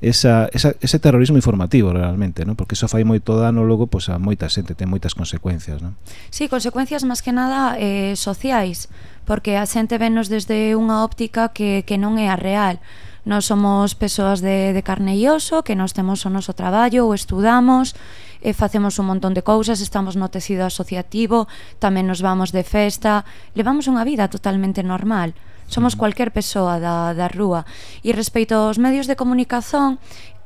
esa, esa, ese terrorismo informativo realmente, ¿no? porque iso fai moito dano logo pois, a moita xente, ten moitas consecuencias. ¿no? Sí, consecuencias máis que nada eh, sociais, porque a xente venos desde unha óptica que, que non é a real. Nós somos persoas de, de carne e oso, que nós temos o noso traballo, o estudamos, e facemos un montón de cousas, estamos no tecido asociativo, tamén nos vamos de festa, levamos unha vida totalmente normal. Somos cualquier persoa da, da rúa. E respeito aos medios de comunicación,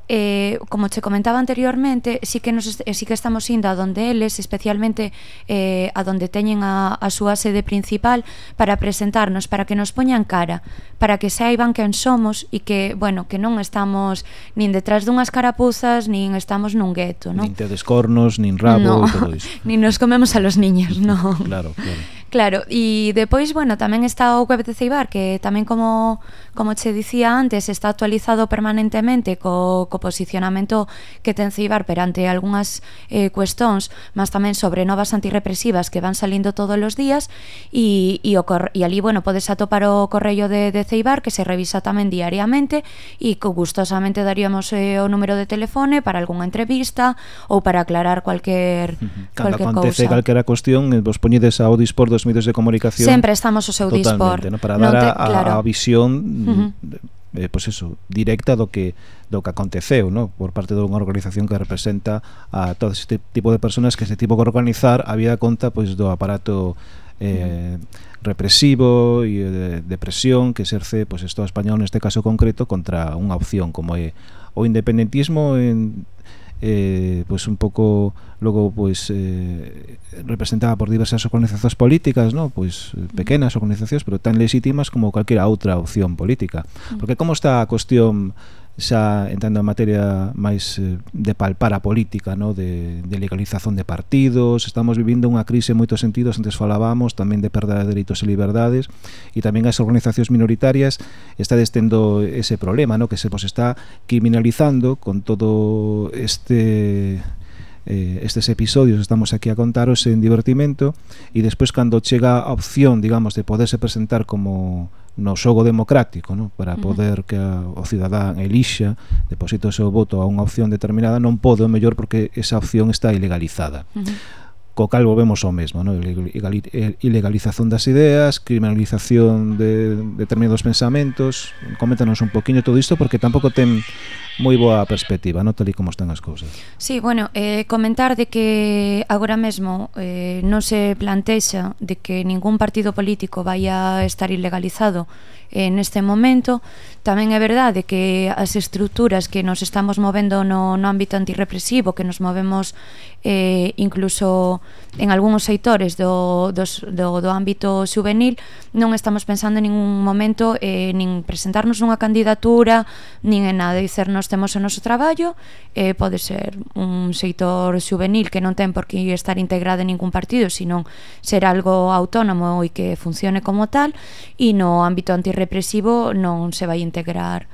eh, como che comentaba anteriormente, sí que nos eh, sí que estamos indo a donde eles, especialmente eh, a donde teñen a, a súa sede principal para presentarnos, para que nos poñan cara, para que saiban quen somos e que, bueno, que non estamos nin detrás dunhas carapuzas, nin estamos nun gueto, non? Nin te descornos, nin rabo, no, todo iso. nin nos comemos a los niños, non. Claro, claro. Claro, e depois, bueno, tamén está o web de Ceibar que tamén como como che dicía antes, está actualizado permanentemente co, co posicionamento que ten Ceibar perante algunhas eh, cuestóns, mas tamén sobre novas antirrepresivas que van salindo todos os días e, e, o cor, e ali, bueno, podes atopar o correo de, de Ceibar que se revisa tamén diariamente e co gustosamente daríamos eh, o número de telefone para algunha entrevista ou para aclarar cualquier. Cando cualquier cousa. Cando acontece calquera cuestión, eh, vos poñedes ao dispor dos os medios de comunicación sempre estamos ao seu dispor no? para dar te, a, claro. a visión uh -huh eh, pois eso, directa do que do que aconteceu, no? por parte dunha organización que representa a todo este tipo de personas que se tipo de organizar había conta pois do aparato eh, represivo e de, de presión que exerce pois, Estado español neste caso concreto contra unha opción como é o independentismo en eh, pues un pouco logo pues eh, representada por diversas organizacións políticas, ¿no? Pues eh, pequenas organizacións, pero tan legítimas como calquera outra opción política. Porque como está a cuestión xa entrando en materia máis eh, de palpar a política, no? de, de legalización de partidos, estamos vivindo unha crise en moitos sentidos, antes falábamos tamén de perda de dereitos e liberdades, e tamén as organizacións minoritarias está destendo ese problema, no? que se vos está criminalizando con todo este eh, estes episodios estamos aquí a contaros en divertimento e despois cando chega a opción digamos de poderse presentar como no xogo democrático no? para poder que a, o cidadán elixa deposito o seu voto a unha opción determinada non pode o mellor porque esa opción está ilegalizada uh -huh co cal volvemos ao mesmo, no? ilegalización das ideas, criminalización de determinados pensamentos, coméntanos un poquinho todo isto porque tampouco ten moi boa perspectiva, non? Tal e como están as cousas. Sí, bueno, eh, comentar de que agora mesmo eh, non se plantexa de que ningún partido político vai a estar ilegalizado eh, neste momento. Tamén é verdade que as estruturas que nos estamos movendo no, no ámbito antirrepresivo, que nos movemos eh, incluso en algúns seitores do, dos, do, do ámbito juvenil, non estamos pensando en ningún momento eh, nin presentarnos unha candidatura, nin en nada, dicernos temos o noso traballo, eh, pode ser un seitor juvenil que non ten por que estar integrado en ningún partido, sino ser algo autónomo e que funcione como tal, e no ámbito antirrepresivo represivo non se vai integrar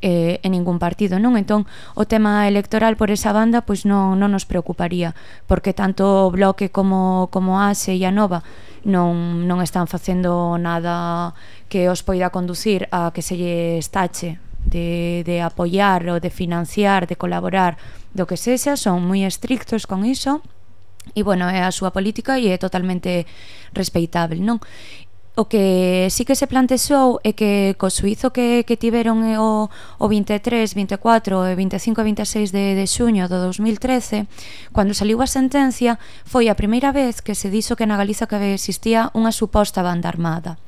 eh, en ningún partido, non? Entón, o tema electoral por esa banda pois non, non nos preocuparía, porque tanto o Bloque como, como ASE e a Nova non, non están facendo nada que os poida conducir a que se lle estache de, de apoiar ou de financiar, de colaborar, do que sexa, son moi estrictos con iso, e bueno, é a súa política e é totalmente respeitable, non? O que sí que se plantexou é que co suizo que, que tiveron eh, o, o 23, 24 e 25 e 26 eh, de, de xuño do 2013, cando saliu a sentencia, foi a primeira vez que se dixo que na Galiza que existía unha suposta banda armada.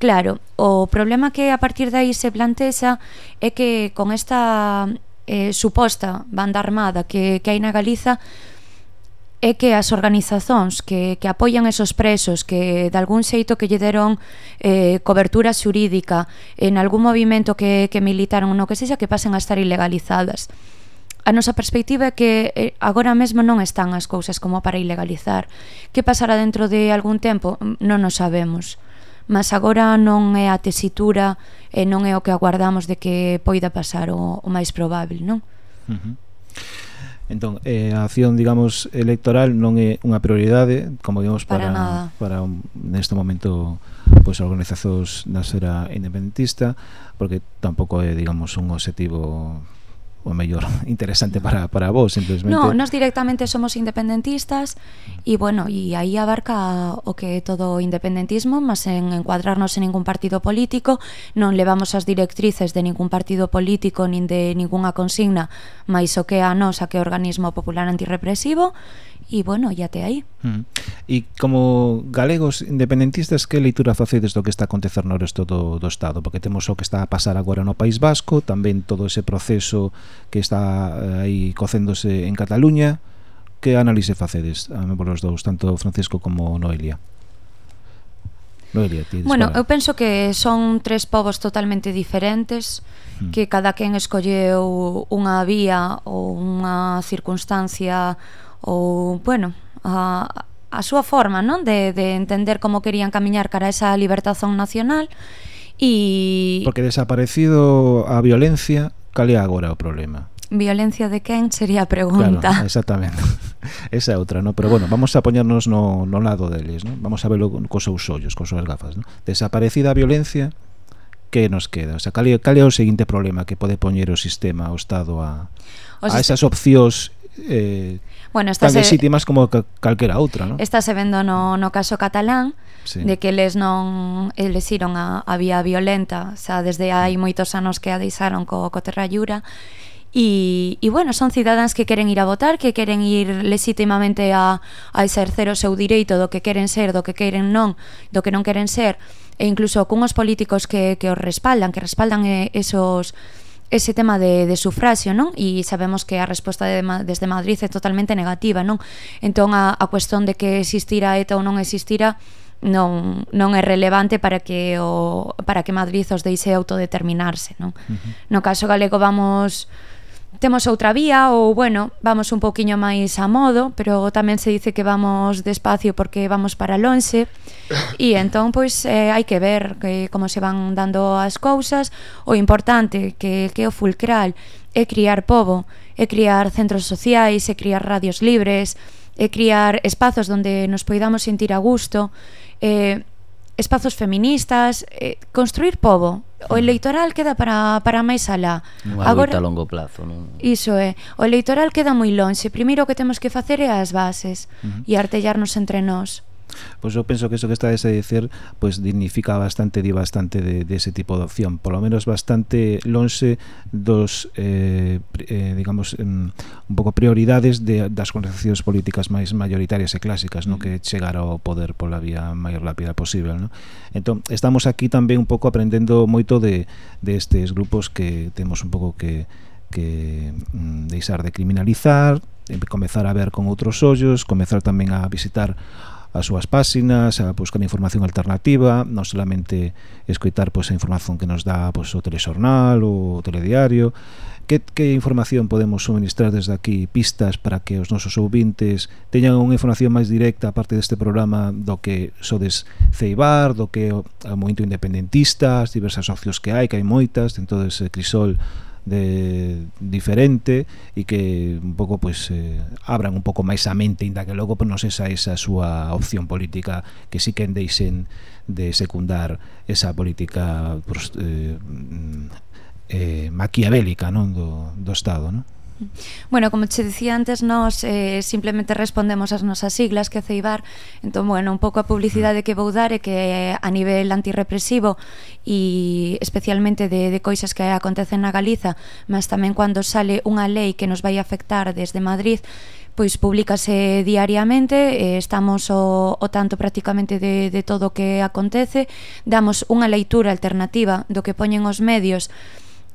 Claro, o problema que a partir de aí se plantexa é que con esta eh, suposta banda armada que, que hai na Galiza é que as organizazóns que, que apoian esos presos que de algún xeito que lle deron eh, cobertura xurídica en algún movimento que, que militaron no que sexa que pasen a estar ilegalizadas a nosa perspectiva é que eh, agora mesmo non están as cousas como para ilegalizar. Que pasará dentro de algún tempo? Non o sabemos. Mas agora non é a tesitura e non é o que aguardamos de que poida pasar o, o máis probable, non? Uh -huh. Entón, eh, a acción, digamos, electoral non é unha prioridade, como digamos, para, para, para un, neste momento pois pues, organizazos da esfera independentista, porque tampouco é, digamos, un objetivo o mellor interesante para, para vos simplemente. No, nos directamente somos independentistas e bueno, e aí abarca o que é todo o independentismo, mas en encuadrarnos en ningún partido político, non levamos as directrices de ningún partido político nin de ninguna consigna, máis o que é a nosa que é organismo popular antirrepresivo e, bueno, ya te aí. Mm. E como galegos independentistas, que leitura facedes do que está a acontecer no resto do, do Estado? Porque temos o que está a pasar agora no País Vasco, tamén todo ese proceso que está eh, aí cocéndose en Cataluña. Que análise facedes, a os dous, tanto Francisco como Noelia? Noelia, ti Bueno, eu penso que son tres povos totalmente diferentes mm. que cada quen escolleu unha vía ou unha circunstancia ou, bueno, a, a súa forma, non, de, de entender como querían camiñar cara a esa libertación nacional e Porque desaparecido a violencia, cal é agora o problema? Violencia de quen sería a pregunta. Claro, exactamente. Esa é outra, ¿no? Pero bueno, vamos a poñernos no, no lado deles, ¿no? Vamos a verlo cos seus ollos, cos seus gafas, ¿no? Desaparecida a violencia, que nos queda? O sea, cal, cal é o seguinte problema que pode poñer o sistema, o Estado a, o a esas opcións eh, Bueno, esta tan se... legítimas como calquera outra, non? Está se vendo no, no caso catalán sí. de que eles non eles iron a, a vía violenta, xa desde hai mm. moitos anos que a deixaron co, co Terrallura E, e bueno, son cidadáns que queren ir a votar, que queren ir lexítimamente a, a exercer o seu direito do que queren ser, do que queren non, do que non queren ser, e incluso cunhos políticos que, que os respaldan, que respaldan eh, esos ese tema de, de sufragio, non? E sabemos que a resposta de, desde Madrid é totalmente negativa, non? Entón a, a cuestión de que existira ETA ou non existira non, non é relevante para que o para que Madrid os deixe autodeterminarse, non? Uh -huh. No caso galego vamos temos outra vía ou, bueno, vamos un pouquiño máis a modo, pero tamén se dice que vamos despacio porque vamos para lonxe. E entón, pois, eh, hai que ver que, como se van dando as cousas. O importante que, que o fulcral é criar povo é criar centros sociais, é criar radios libres é criar espazos onde nos poidamos sentir a gusto eh, espazos feministas eh, construir povo o electoral queda para, para máis alá. Unha Agora, a longo plazo. Non? Iso é. O electoral queda moi lonxe. Primeiro o que temos que facer é as bases uh -huh. e artellarnos entre nós. Pois eu penso que eso que estades a decir pois dignifica bastante di bastante de, de ese tipo de opción, polo menos bastante lonxe dos eh, eh, digamos um, un pouco prioridades de, das concepcións políticas máis mayoritarias e clásicas, no? Mm. Que chegar ao poder pola vía máis rápida posible, no? Entón, estamos aquí tamén un pouco aprendendo moito de destes estes grupos que temos un pouco que que mm, deixar de criminalizar, comezar a ver con outros ollos, comezar tamén a visitar as súas páxinas, eh, pois, a buscar información alternativa, non solamente escoitar pois, a información que nos dá pois, o telexornal, o telediario. Que, que información podemos suministrar desde aquí, pistas para que os nosos ouvintes teñan unha información máis directa aparte deste programa do que sodes ceibar, do que o, o movimento independentista, as diversas socios que hai, que hai moitas, entón ese Crisol de diferente e que un pouco pois eh, abran un pouco máis a mente, inda que logo pois, non esa se esa súa opción política que si sí que deixen de secundar esa política pues, eh, mm, eh, maquiavélica non do, do Estado, non? Bueno, como che dicía antes, nós eh, simplemente respondemos as nosas siglas que Ceibar, entón, bueno, un pouco a publicidade que vou dar é que eh, a nivel antirrepresivo e especialmente de, de coisas que acontecen na Galiza, mas tamén cando sale unha lei que nos vai afectar desde Madrid, pois publicase diariamente, eh, estamos o, o tanto prácticamente de, de todo o que acontece, damos unha leitura alternativa do que poñen os medios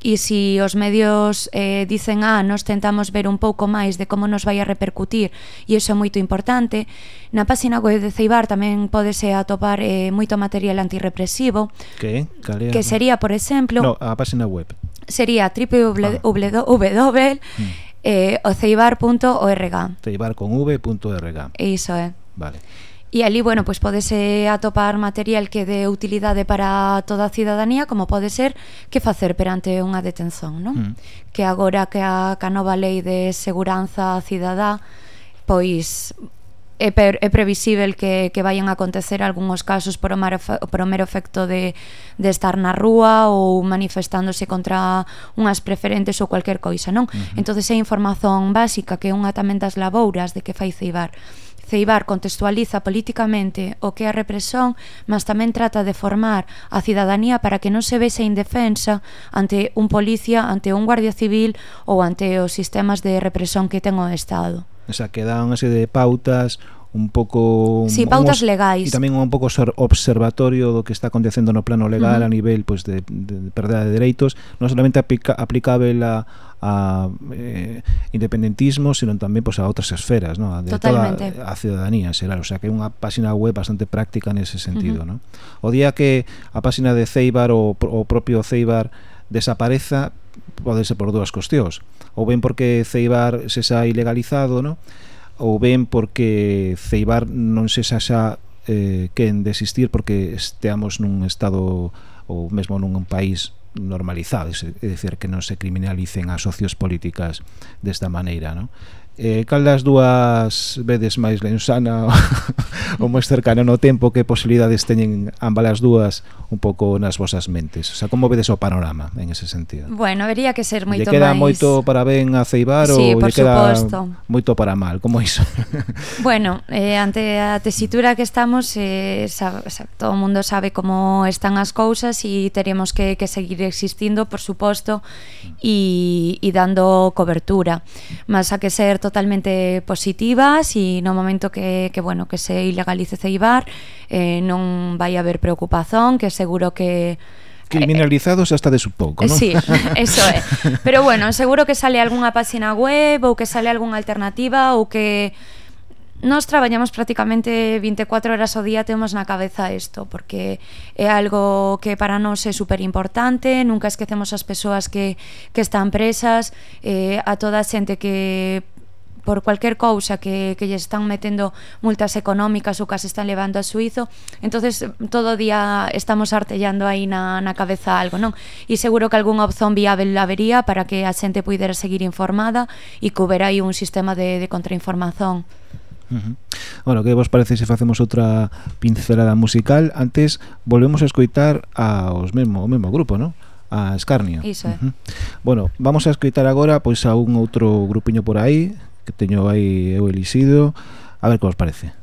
e se os medios eh, dicen ah, nós tentamos ver un pouco máis de como nos vai a repercutir e iso é moito importante na página web de Ceibar tamén podese atopar eh, moito material antirrepresivo que, Calea, que sería, por exemplo no, a página web. sería www.oceibar.org ah. Mm. eh, ceibar con v.org iso é. Eh. vale. E ali, bueno, pois pues podese eh, atopar material que dé utilidade para toda a cidadanía, como pode ser que facer perante unha detención, non? Mm. Que agora que a, que a nova lei de seguranza cidadá pois é, per, é previsível que, que vayan a acontecer algúns casos por o, mar, por o mero efecto de, de estar na rúa ou manifestándose contra unhas preferentes ou cualquier coisa, non? Uh -huh. entonces é información básica que unha tamén das labouras de que fai ceibar. Ceibar contextualiza políticamente o que é a represión, mas tamén trata de formar a cidadanía para que non se vexe indefensa ante un policía, ante un guardia civil ou ante os sistemas de represión que ten o Estado. O sea, que dá unha serie de pautas, un pouco sí, pautas un, legais. E tamén un pouco observatorio do que está acontecendo no plano legal uh -huh. a nivel pois pues, de, de perda de dereitos, non solamente aplica, aplicável a a eh, independentismo, sino tamén pois pues, a outras esferas, ¿no? A de Totalmente. toda a ciudadanía, será, o sea, que é unha páxina web bastante práctica nese sentido, uh -huh. ¿no? O día que a páxina de Ceibar ou o propio Ceibar desapareza, pode ser por dúas cuestións, ou ben porque Ceibar se xa ilegalizado, ¿no? ou ben porque Ceibar non se xa xa eh, quen desistir porque esteamos nun estado ou mesmo nun país normalizado, é dicir, que non se criminalicen as socios políticas desta maneira, non? Eh, cal das dúas vedes máis lensana ou máis cercana no tempo que posibilidades teñen ambas as dúas un pouco nas vosas mentes? O sea, como vedes o panorama en ese sentido? Bueno, vería que ser moito máis... Queda máis... moito para ben a Ceibar sí, ou lle queda suposto. moito para mal? Como iso? bueno, eh, ante a tesitura que estamos eh, sabe, sabe, todo o mundo sabe como están as cousas e teremos que, que seguir existindo, por suposto e, e dando cobertura. Mas a que ser totalmente positivas e no momento que, que bueno, que se ilegalice Ceibar eh, non vai haber preocupación, que seguro que eh, criminalizados hasta de su pouco, non? Sí, eso é. Pero bueno, seguro que sale algunha página web ou que sale algunha alternativa ou que Nos traballamos prácticamente 24 horas ao día temos na cabeza isto porque é algo que para nós é super importante, nunca esquecemos as persoas que, que están presas, eh, a toda a xente que por cualquier cousa que, que lle están metendo multas económicas ou que as están levando a Suizo entonces todo o día estamos artellando aí na, na cabeza algo non e seguro que algunha opción viável habería para que a xente pudera seguir informada e que houbera aí un sistema de, de contrainformación Uh -huh. Bueno, que vos parece se facemos outra pincelada musical Antes volvemos a escoitar aos mesmo, o mesmo grupo, non? A Escarnio Iso é uh -huh. Bueno, vamos a escoitar agora pois a un outro grupiño por aí que teño aí eu elixido a ver que vos parece.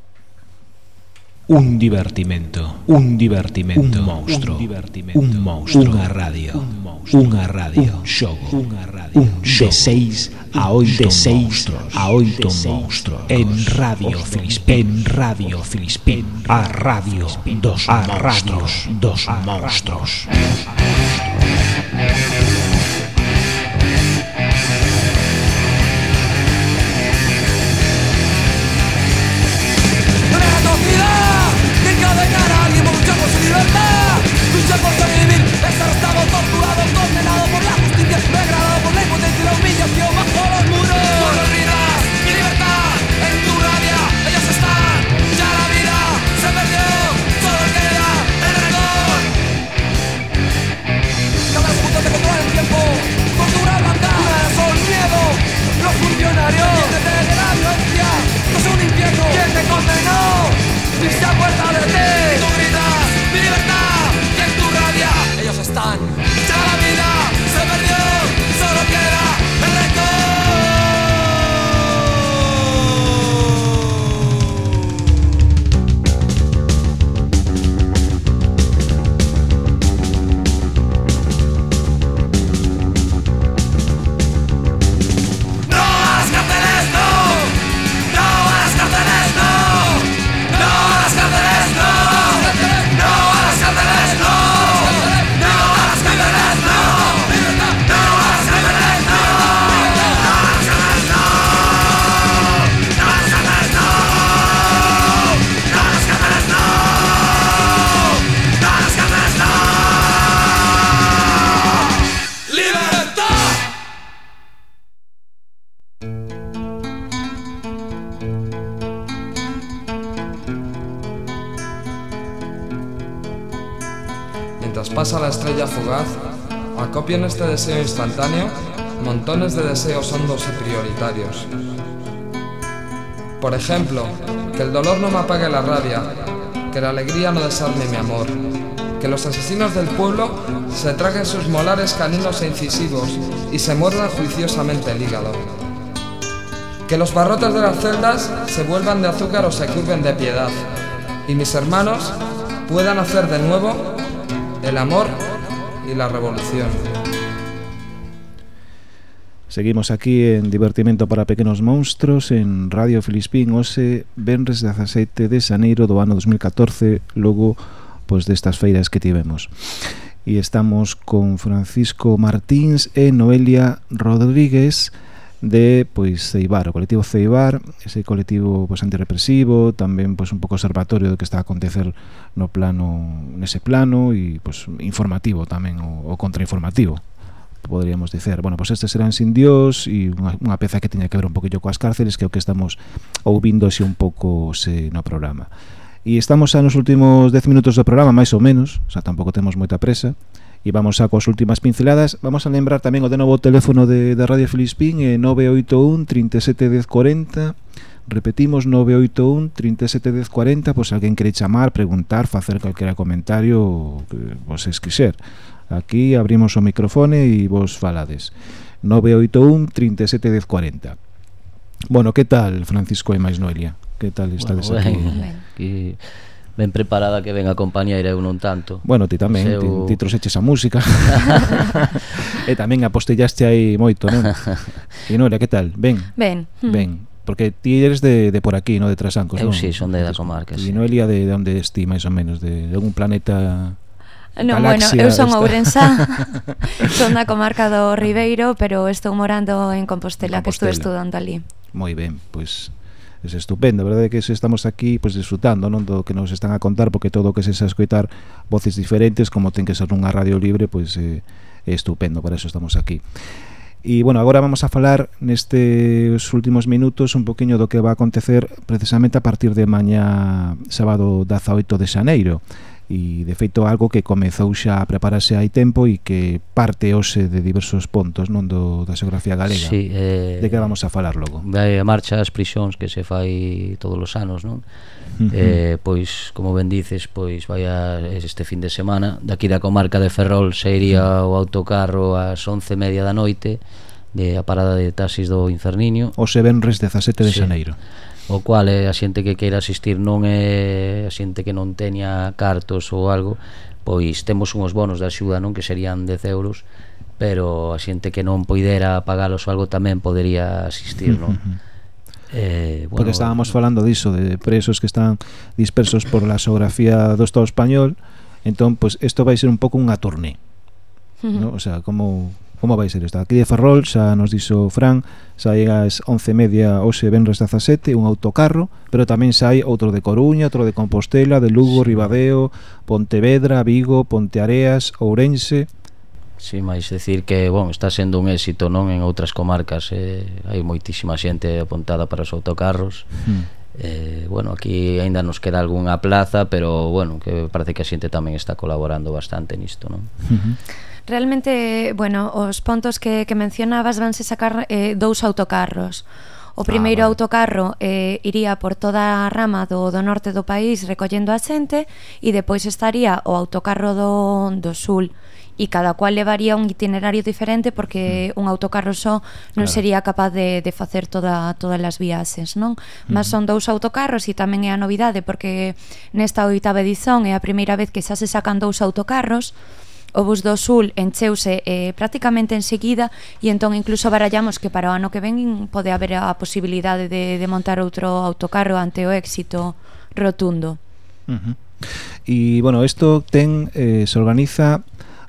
Un divertimento, un divertimento, un monstro, un, divertimento, un monstro, unha radio, unha radio, un xogo, unha radio, un de 6 a 8 de 6 a 8 monstros, en Radio Filispín, en Radio Filispín, a radio. Dos a radios dos monstros. monstros. Acopian este deseo instantáneo montones de deseos hondos y prioritarios. Por ejemplo, que el dolor no me apague la rabia, que la alegría no desarme mi amor, que los asesinos del pueblo se traguen sus molares caninos e incisivos y se muerdan juiciosamente el hígado. Que los barrotes de las celdas se vuelvan de azúcar o se curven de piedad, y mis hermanos puedan hacer de nuevo el amor y la revolución. Seguimos aquí en Divertimento para Pequenos Monstros en Radio Filispín Ose Benres 17 de Xaneiro do ano 2014 logo pois destas feiras que tivemos e estamos con Francisco Martins e Noelia Rodríguez de pois Ceibar, o colectivo Ceibar, ese colectivo pois antirrepresivo, tamén pois un pouco observatorio do que está a acontecer no plano nese plano e pois informativo tamén o, o contrainformativo poderíamos dicer, bueno, pois pues estes eran sin dios e unha, unha peza que tiña que ver un poquillo coas cárceles que é o que estamos ouvindo así un pouco se no programa e estamos xa nos últimos 10 minutos do programa, máis ou menos, xa tampouco temos moita presa, e vamos a coas últimas pinceladas. Vamos a lembrar tamén o de novo teléfono de, de Radio Filispín, eh, 981 371040, repetimos 981 371040, pois pues, alguén quere chamar, preguntar, facer calquera comentario que vos esquixer. Aquí abrimos o microfone e vos falades. 981 37 1040. Bueno, que tal, Francisco e máis Noelia? Que tal estades bueno, aquí? Ben, aquí ben preparada que ven a compañeira eu non tanto. Bueno, ti tamén, Seu... ti, ti trouxeches a música. e tamén apostellaste aí moito, non? E Noelia, que tal? Ben. Ben. Ben. Hmm. Porque ti eres de, de por aquí, no De Trasancos, Eu non? sí, son de da comarca, E sí. Noelia, de, de onde esti, máis ou menos? De, de algún planeta Eh, non, Galaxia, bueno, eu son esta. Ourensa son da comarca do Ribeiro, pero estou morando en Compostela, Compostela. que estou estudando ali. Moi ben, pois pues, é estupendo, a verdade é que estamos aquí pois pues, disfrutando non do que nos están a contar, porque todo o que se xa escoitar voces diferentes, como ten que ser unha radio libre, pois pues, é, é estupendo, para eso estamos aquí. E, bueno, agora vamos a falar nestes últimos minutos un poquinho do que va a acontecer precisamente a partir de mañá sábado 18 de xaneiro e de feito algo que comezou xa a prepararse hai tempo e que parte hoxe de diversos pontos non do da xeografía galega. Sí, eh, de que vamos a falar logo? Da marcha as prisións que se fai todos os anos, non? Uh -huh. eh, pois, como ben dices, pois vai a este fin de semana, daqui da comarca de Ferrol se iría o autocarro ás 11:30 da noite de a parada de taxis do Inferniño. O se venres 17 de sí. xaneiro o cual eh, a xente que queira asistir non é a xente que non teña cartos ou algo pois temos unhos bonos de axuda non que serían 10 euros pero a xente que non poidera pagalos ou algo tamén podería asistir non? Eh, bueno, porque estábamos falando diso de presos que están dispersos por la xeografía do Estado español entón, pois, pues, isto vai ser un pouco unha turné ¿no? o sea, como como vai ser esta? Aquí de Ferrol, xa nos dixo Fran, sai ás 11:30 hoxe venres 17 un autocarro, pero tamén sai outro de Coruña, outro de Compostela, de Lugo, sí. Ribadeo, Pontevedra, Vigo, Ponteareas, Ourense. Sí, máis decir que, bon, está sendo un éxito, non, en outras comarcas, eh, hai moitísima xente apuntada para os autocarros. Mm Eh, bueno, aquí aínda nos queda algunha plaza, pero bueno, que parece que a xente tamén está colaborando bastante nisto, non? Uh -huh. Realmente, bueno, os pontos que, que mencionabas vanse sacar eh, dous autocarros. O ah, primeiro ah, vale. autocarro eh, iría por toda a rama do, do norte do país recollendo a xente e depois estaría o autocarro do, do sul. Uh e cada cual levaría un itinerario diferente porque mm. un autocarro só non claro. sería capaz de, de facer toda, todas as viaxes, non? Mas mm-hmm. son dous autocarros e tamén é a novidade porque nesta oitava edición é a primeira vez que xa se sacan dous autocarros o bus do Sul encheuse eh, prácticamente enseguida e entón incluso barallamos que para o ano que ven pode haber a posibilidade de, de montar outro autocarro ante o éxito rotundo. Uh -huh. E, bueno, isto ten, eh, se organiza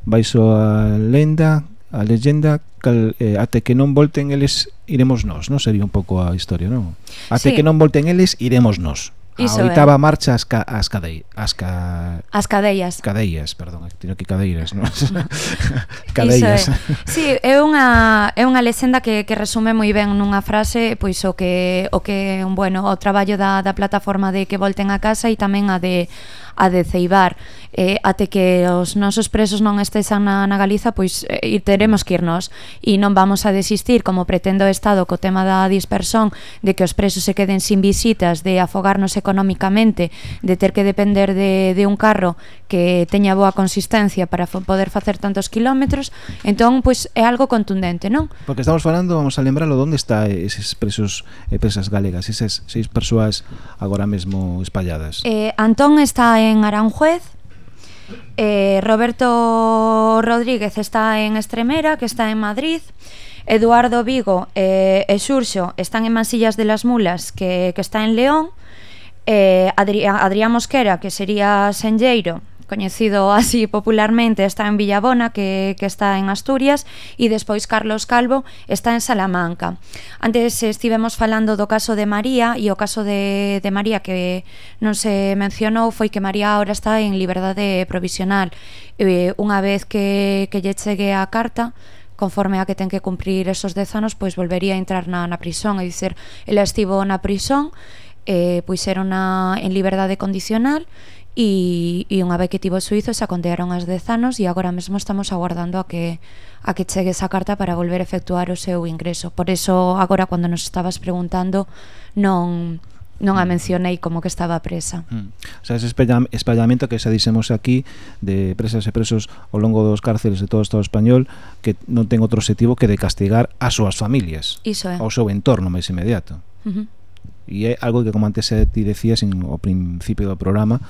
baixo a lenda a leyenda cal, eh, até que non volten eles iremos nós, non? Sería un pouco a historia, non? Até sí. que non volten eles iremos nós. A Iso oitava é. marcha as, ca, as, cadei, as, ca, as cadeias. Cadeillas, perdón, tino que cadeiras non? cadeillas é. Sí, é unha, é unha lexenda que, que resume moi ben nunha frase Pois o que, o que bueno, o traballo da, da plataforma de que volten a casa E tamén a de a de ceibar eh, ate que os nosos presos non estesan na, na Galiza, pois eh, teremos que irnos e non vamos a desistir como pretendo o Estado co tema da dispersión de que os presos se queden sin visitas, de afogarnos económicamente, de ter que depender de, de un carro que teña boa consistencia para poder facer tantos kilómetros, entón pois é algo contundente, non? Porque estamos falando, vamos a lembralo, onde está eses presos e presas galegas, esas seis persoas agora mesmo espalladas? Eh, Antón está en en Aranjuez, eh, Roberto Rodríguez está en Estremera, que está en Madrid, Eduardo Vigo eh, e Xurxo están en Mansillas de las Mulas, que, que está en León, eh, Adrián Mosquera, que sería Senlleiro, coñecido así popularmente, está en Villabona, que, que está en Asturias, e despois Carlos Calvo está en Salamanca. Antes estivemos falando do caso de María, e o caso de, de María que non se mencionou foi que María ahora está en liberdade provisional. Eh, unha vez que, que lle chegue a carta, conforme a que ten que cumprir esos 10 anos, pois volvería a entrar na, na prisón, e dicer, ela estivo na prisón, eh, pois puxeron na, en liberdade condicional, e e, e unha vez que tivo suizo xa condearon as 10 anos e agora mesmo estamos aguardando a que a que chegue esa carta para volver a efectuar o seu ingreso. Por eso agora cando nos estabas preguntando non non a mm. mencionei como que estaba presa. Mm. O sea, ese espallamento que xa dixemos aquí de presas e presos ao longo dos cárceles de todo o Estado español que non ten outro objetivo que de castigar as súas familias, Iso é. ao seu entorno máis inmediato. Uh -huh. E é algo que, como antes ti decías en o principio do programa,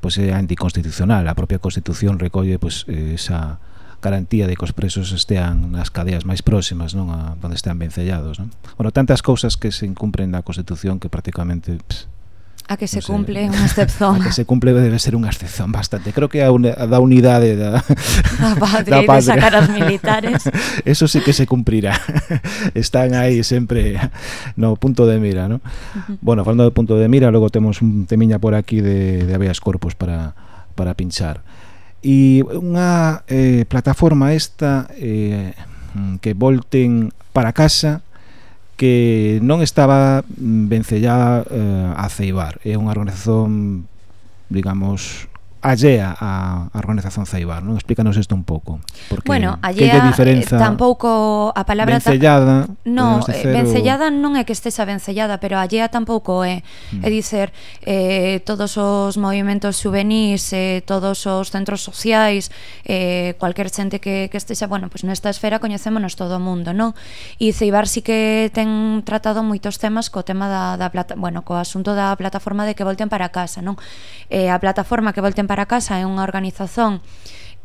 pois é anticonstitucional. A propia Constitución recolle pois, esa garantía de que os presos estean nas cadeas máis próximas, non a onde están vencellados, non? Bueno, tantas cousas que se incumpren na Constitución que prácticamente pss, A que se no cumple unha excepción. A que se cumple debe ser unha excepción bastante. Creo que a, una, a da unidade da, da patria, da patria. de sacar as militares. Eso sí que se cumprirá. Están aí sempre no punto de mira, ¿no? Uh -huh. Bueno, falando do punto de mira, logo temos un temiña por aquí de, de habeas corpus para, para pinchar. E unha eh, plataforma esta eh, que volten para casa que non estaba mm, vencellada eh, a Ceibar. É unha organización digamos allea a, a organización Ceibar, non? Explícanos isto un pouco. Porque bueno, allea eh, diferenza eh, tampouco a palabra vencellada. Ta... No, eh, eh vencellada non é que estesa vencellada, pero allea tampouco é. Mm. É dicer, eh, todos os movimentos juvenis, eh, todos os centros sociais, eh, cualquier xente que, que estexa, bueno, pues nesta esfera coñecémonos todo o mundo, non? E Ceibar sí que ten tratado moitos temas co tema da, da plata, bueno, co asunto da plataforma de que volten para casa, non? Eh, a plataforma que volten para A Casa é unha organización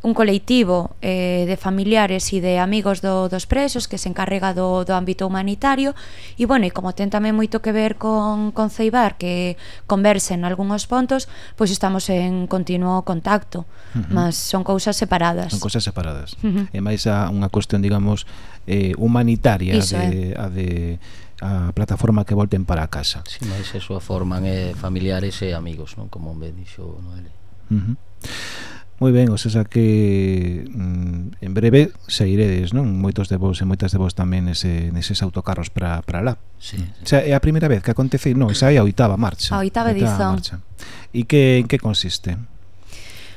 un colectivo eh, de familiares e de amigos do, dos presos que se encarrega do, do ámbito humanitario e, bueno, e como ten tamén moito que ver con, con Ceibar que conversen algúns pontos pois estamos en continuo contacto uh -huh. mas son cousas separadas son cousas separadas uh -huh. e máis a unha cuestión, digamos, eh, humanitaria Iso, de, eh. a de a plataforma que volten para a casa. Si, sí, máis a súa forman eh, familiares e amigos, non? Como ben dixo Noelia. Uh -huh. Moi ben, o sea que mm, en breve sairedes, non? Moitos de vos e moitas de vos tamén ese, neses autocarros para lá. Sí, sí. O sea, é a primeira vez que acontece, non, esa é a oitava marcha. A oitava, edición. E que, en que consiste?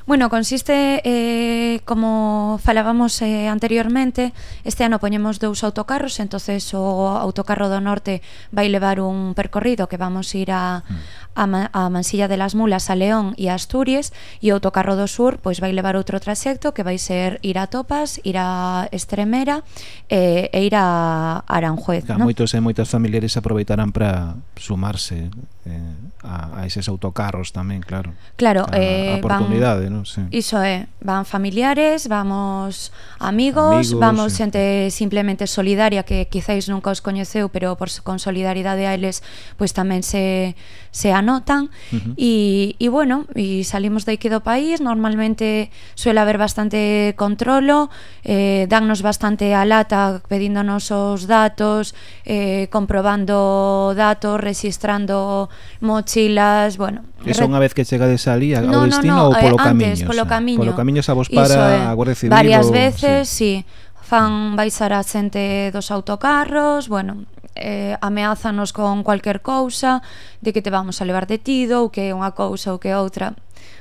Bueno, consiste, eh, como falábamos eh, anteriormente, este ano poñemos dous autocarros, entonces o autocarro do norte vai levar un percorrido que vamos ir a, a, a Mansilla de las Mulas, a León e a Asturias, e o autocarro do sur pois vai levar outro traxecto que vai ser ir a Topas, ir a Estremera eh, e ir a Aranjuez. Claro, ¿no? Moitos e moitas familiares aproveitarán para sumarse eh, a, a eses autocarros tamén, claro. Claro, a, eh, a oportunidade, van, non? Sí. Iso é, van familiares, vamos amigos, amigos vamos sí. xente simplemente solidaria que quizáis nunca os coñeceu, pero por con solidaridade a eles pois tamén se se anotan uh -huh. e e bueno, e salimos de aquí do país, normalmente suele haber bastante controlo, eh dannos bastante a lata pedíndonos os datos, eh comprobando datos, registrando mochi mochilas, bueno. Eso unha vez que chegades ali ao no, destino no, no, ou eh, polo eh, camiño? Antes, polo camiño. Polo camiño xa vos para Iso, eh, a Guardia Civil. Varias o... veces, sí. sí. Fan baixar a xente dos autocarros, bueno, eh, ameázanos con cualquier cousa, de que te vamos a levar detido, ou que é unha cousa ou que outra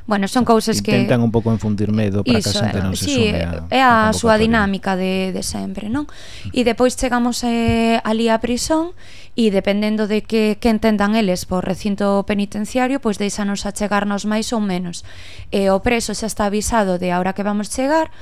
Bueno, son cousas que... Intentan un pouco infundir medo para Iso, que a xente non se sí, sume a, É a, a súa dinámica de, de sempre, non? E depois chegamos eh, ali á prisión e dependendo de que, que entendan eles por recinto penitenciario, pois deixanos a chegarnos máis ou menos. E o preso xa está avisado de a hora que vamos chegar,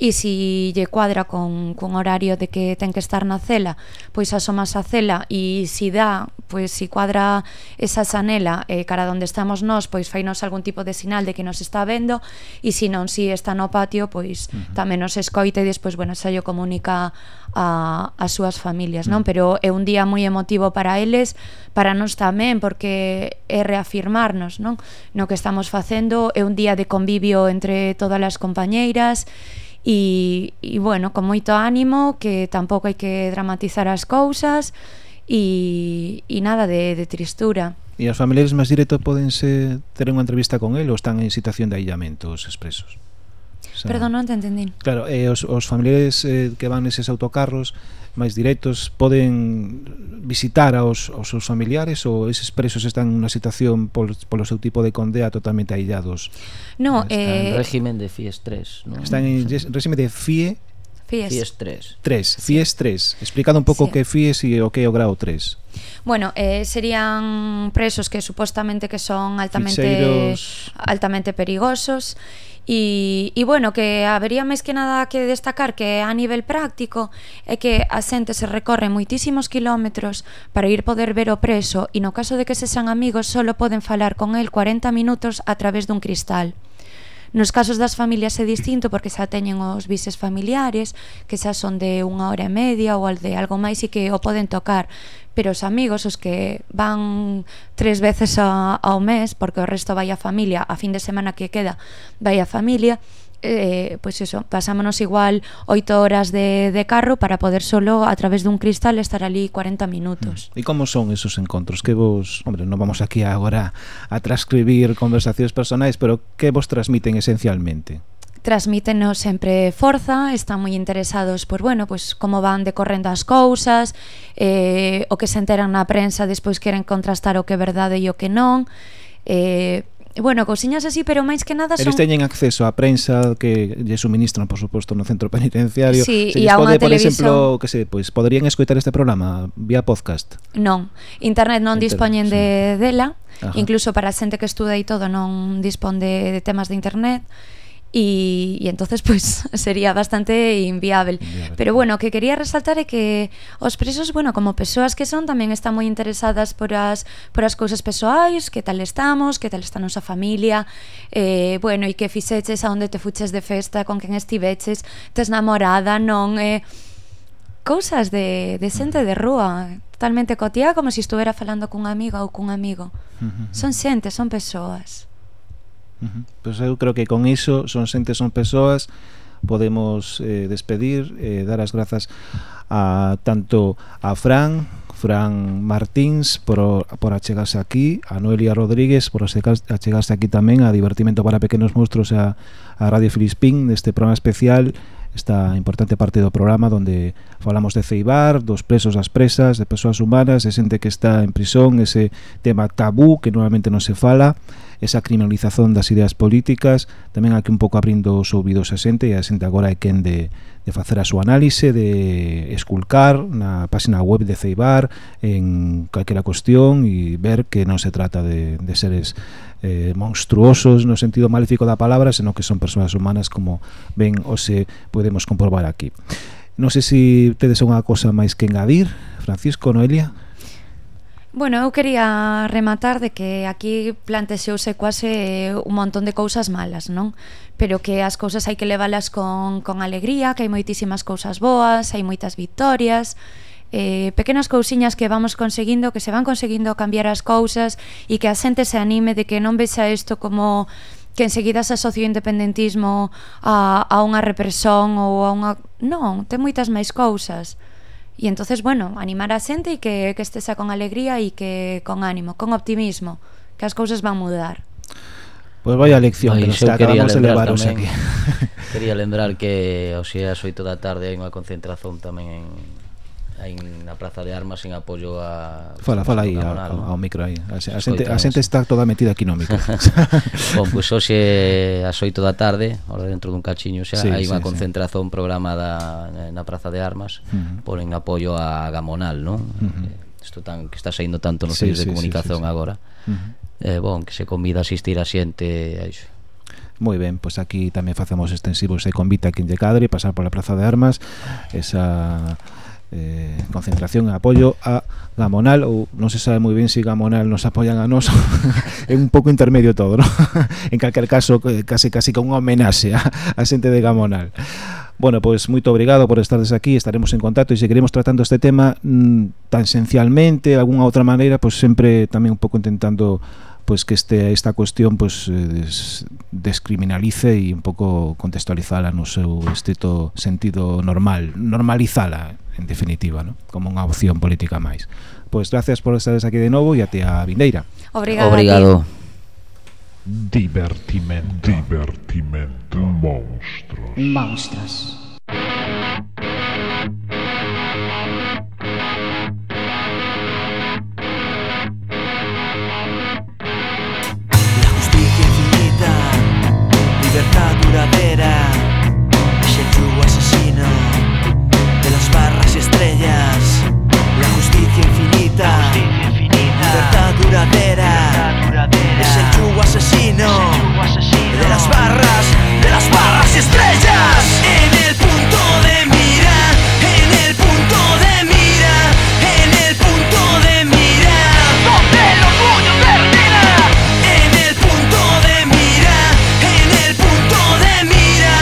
e si lle cuadra con, con horario de que ten que estar na cela, pois asomas a cela e si dá, pois si cuadra esa sanela eh, cara onde estamos nós, pois fainos algún tipo de sinal de que nos está vendo e si non, si está no patio, pois uh -huh. tamén nos escoite e despois, bueno, xa yo comunica a, a súas familias, non? Uh -huh. Pero é un día moi emotivo para eles, para nós tamén, porque é reafirmarnos, non? No que estamos facendo, é un día de convivio entre todas as compañeiras e, e bueno, con moito ánimo que tampouco hai que dramatizar as cousas e, e nada de, de tristura. E as familiares máis directo podense ter unha entrevista con el ou están en situación de aillamentos expresos? O Perdón, non te entendín. Claro, eh, os, os familiares eh, que van neses autocarros máis directos poden visitar aos, aos seus familiares ou eses presos están nunha situación pol, polo seu tipo de condea totalmente aillados? No, están eh... en régimen de FIES 3. ¿no? Están en régimen de FIE FIES. FIES 3. 3, FIES 3. Explicado un pouco sí. que FIES e o que é o grado 3. Bueno, eh, serían presos que supostamente que son altamente Ficheiros... altamente perigosos E, e bueno, que habería máis que nada que destacar que a nivel práctico é que a xente se recorre moitísimos kilómetros para ir poder ver o preso e no caso de que sexan amigos solo poden falar con el 40 minutos a través dun cristal. Nos casos das familias é distinto porque xa teñen os bises familiares, que xa son de unha hora e media ou de algo máis e que o poden tocar, pero os amigos, os que van tres veces a, ao mes, porque o resto vai a familia, a fin de semana que queda vai a familia, eh, pois eso, pasámonos igual oito horas de, de carro para poder solo a través dun cristal estar ali 40 minutos. Mm. E como son esos encontros? Que vos, hombre, non vamos aquí agora a transcribir conversacións personais, pero que vos transmiten esencialmente? transmítenos sempre forza, están moi interesados por, bueno, pois como van decorrendo as cousas, eh, o que se enteran na prensa, despois queren contrastar o que é verdade e o que non, eh, bueno, cousiñas así, pero máis que nada son... Eles teñen acceso á prensa que lle suministran, por suposto, no centro penitenciario. Sí, se e a unha pode, televisión... Por exemplo, que se, pois, pues, poderían escoitar este programa vía podcast? Non, internet non internet, dispoñen sí. de dela, Ajá. incluso para a xente que estuda e todo non dispón de, de temas de internet y, y entonces pues sería bastante inviável. inviável. Pero bueno, o que quería resaltar é que os presos, bueno, como persoas que son, tamén están moi interesadas por as por as cousas persoais, que tal estamos, que tal está a nosa familia, eh, bueno, e que fixeches a onde te fuches de festa, con quen estiveches, tes namorada, non eh, cousas de, de xente de rúa, totalmente cotía como se si estuvera falando cun amigo ou cun amigo. Son xente, son persoas. Uh -huh. Pois eu creo que con iso son xente, son persoas podemos eh, despedir eh, dar as grazas a tanto a Fran Fran Martins por, por achegarse aquí, a Noelia Rodríguez por achegarse aquí tamén a Divertimento para Pequenos Monstruos a, a Radio Filispín neste programa especial esta importante parte do programa onde falamos de Ceibar, dos presos das presas, de persoas humanas, de xente que está en prisón, ese tema tabú que normalmente non se fala, esa criminalización das ideas políticas, tamén aquí un pouco abrindo os ouvidos a xente e a xente agora é quen de, de facer a súa análise, de esculcar na página web de Ceibar en calquera cuestión e ver que non se trata de, de seres eh, monstruosos no sentido maléfico da palabra, senón que son persoas humanas como ben o se podemos comprobar aquí. Non sei se tedes unha cosa máis que engadir, Francisco, Noelia? Bueno, eu quería rematar de que aquí plantexeuse quase un montón de cousas malas, non? Pero que as cousas hai que levalas con, con alegría, que hai moitísimas cousas boas, hai moitas victorias, eh, pequenas cousiñas que vamos conseguindo, que se van conseguindo cambiar as cousas e que a xente se anime de que non vexa isto como que enseguida se asocia o independentismo a, a unha represión ou a unha... Non, ten moitas máis cousas. E entonces, bueno, animar a xente e que, que estesa con alegría e que con ánimo, con optimismo, que as cousas van mudar. Pois pues vai a lección Oi, que nos acabamos de levar tamén, aquí. Quería lembrar que o xe as 8 da tarde hai unha concentración tamén en aí na Praza de Armas en apoio a Fala, fala aí Camonal, ao micro aí. A, a, xente, a xente está toda metida aquí no micro. Bom, pois hoxe ás 8 da tarde, ora dentro dun cachiño xa, sí, hai sí, unha concentración sí. programada na Praza de Armas uh -huh. por en apoio a Gamonal, non? Uh eh, -huh. Isto tan que está saindo tanto nos sí, medios sí, de comunicación sí, sí, sí. agora. Uh -huh. Eh, bon, que se convida a asistir a xente a iso. Moi ben, pois aquí tamén facemos extensivos e convite a quen lle cadre pasar pola Praza de Armas esa eh, concentración e apoio a Gamonal ou non se sabe moi ben se si Gamonal nos apoian a nós é un pouco intermedio todo ¿no? en calquer caso eh, case casi con unha homenaxe a, a xente de Gamonal Bueno, pois moito obrigado por estardes aquí, estaremos en contacto e seguiremos tratando este tema mm, tan esencialmente, algunha outra maneira, pois sempre tamén un pouco intentando pois que este esta cuestión pois eh, des, descriminalice e un pouco contextualizala no seu estrito sentido normal, normalizala. Eh en definitiva, ¿no? como unha opción política máis. Pois gracias por estares aquí de novo e até a Vindeira. Obrigado. Obrigado. Divertimento. Divertimento. Monstros. Monstros. Duradera, es el yugo asesino. De las barras, de las barras y estrellas. En el punto de mira, en el punto de mira, en el punto de mira, donde el orgullo termina. En el punto de mira, en el punto de mira,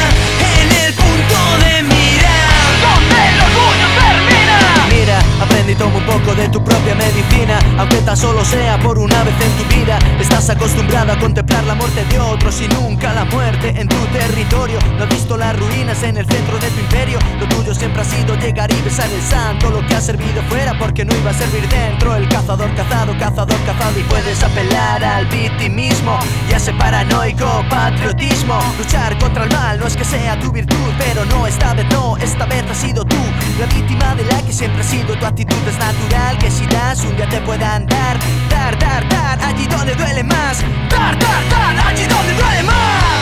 en el punto de mira, donde el orgullo termina. Mira, aprendí tomo un poco de tu propia medicina, aunque tan solo sea por una vez en tu vida. Estás acostumbrado a contemplar la muerte de otros y nunca la muerte en tu territorio. No has visto las ruinas en el centro de tu imperio. Lo tuyo siempre ha sido llegar y besar el santo. Lo que ha servido fuera porque no iba a servir dentro. El cazador cazado, cazador cazado y puedes apelar al victimismo y a paranoico patriotismo. Luchar contra el mal no es que sea tu virtud, pero no, esta vez no, esta vez has sido tú. La víctima de la que siempre has sido tu actitud es natural. Que si das un día te puedan dar, dar, dar, dar, allí donde duele más. Dar, dar, dar, allí donde duele más.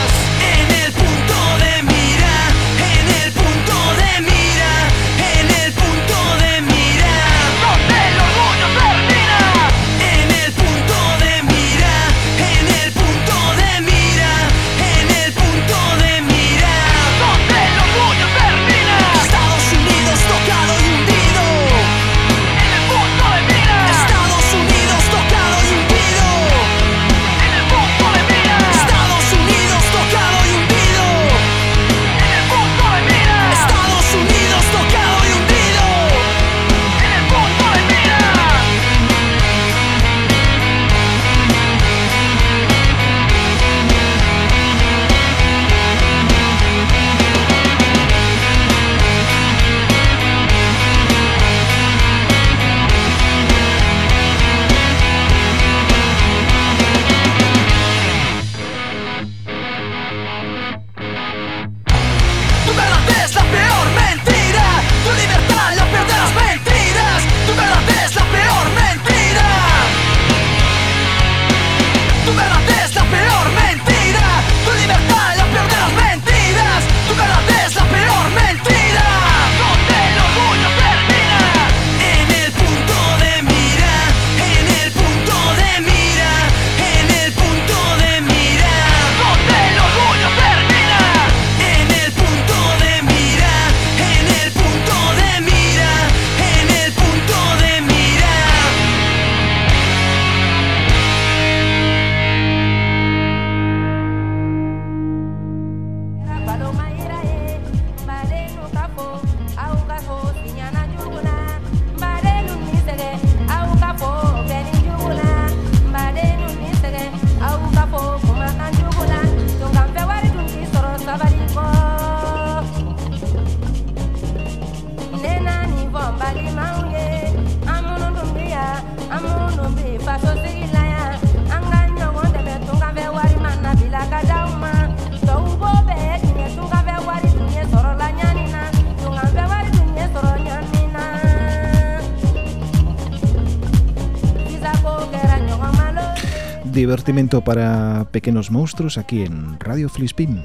divertimento para pequenos monstruos aquí en Radio Flispin.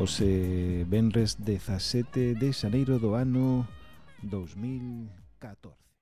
Os eh, venres 17 de xaneiro do ano 2000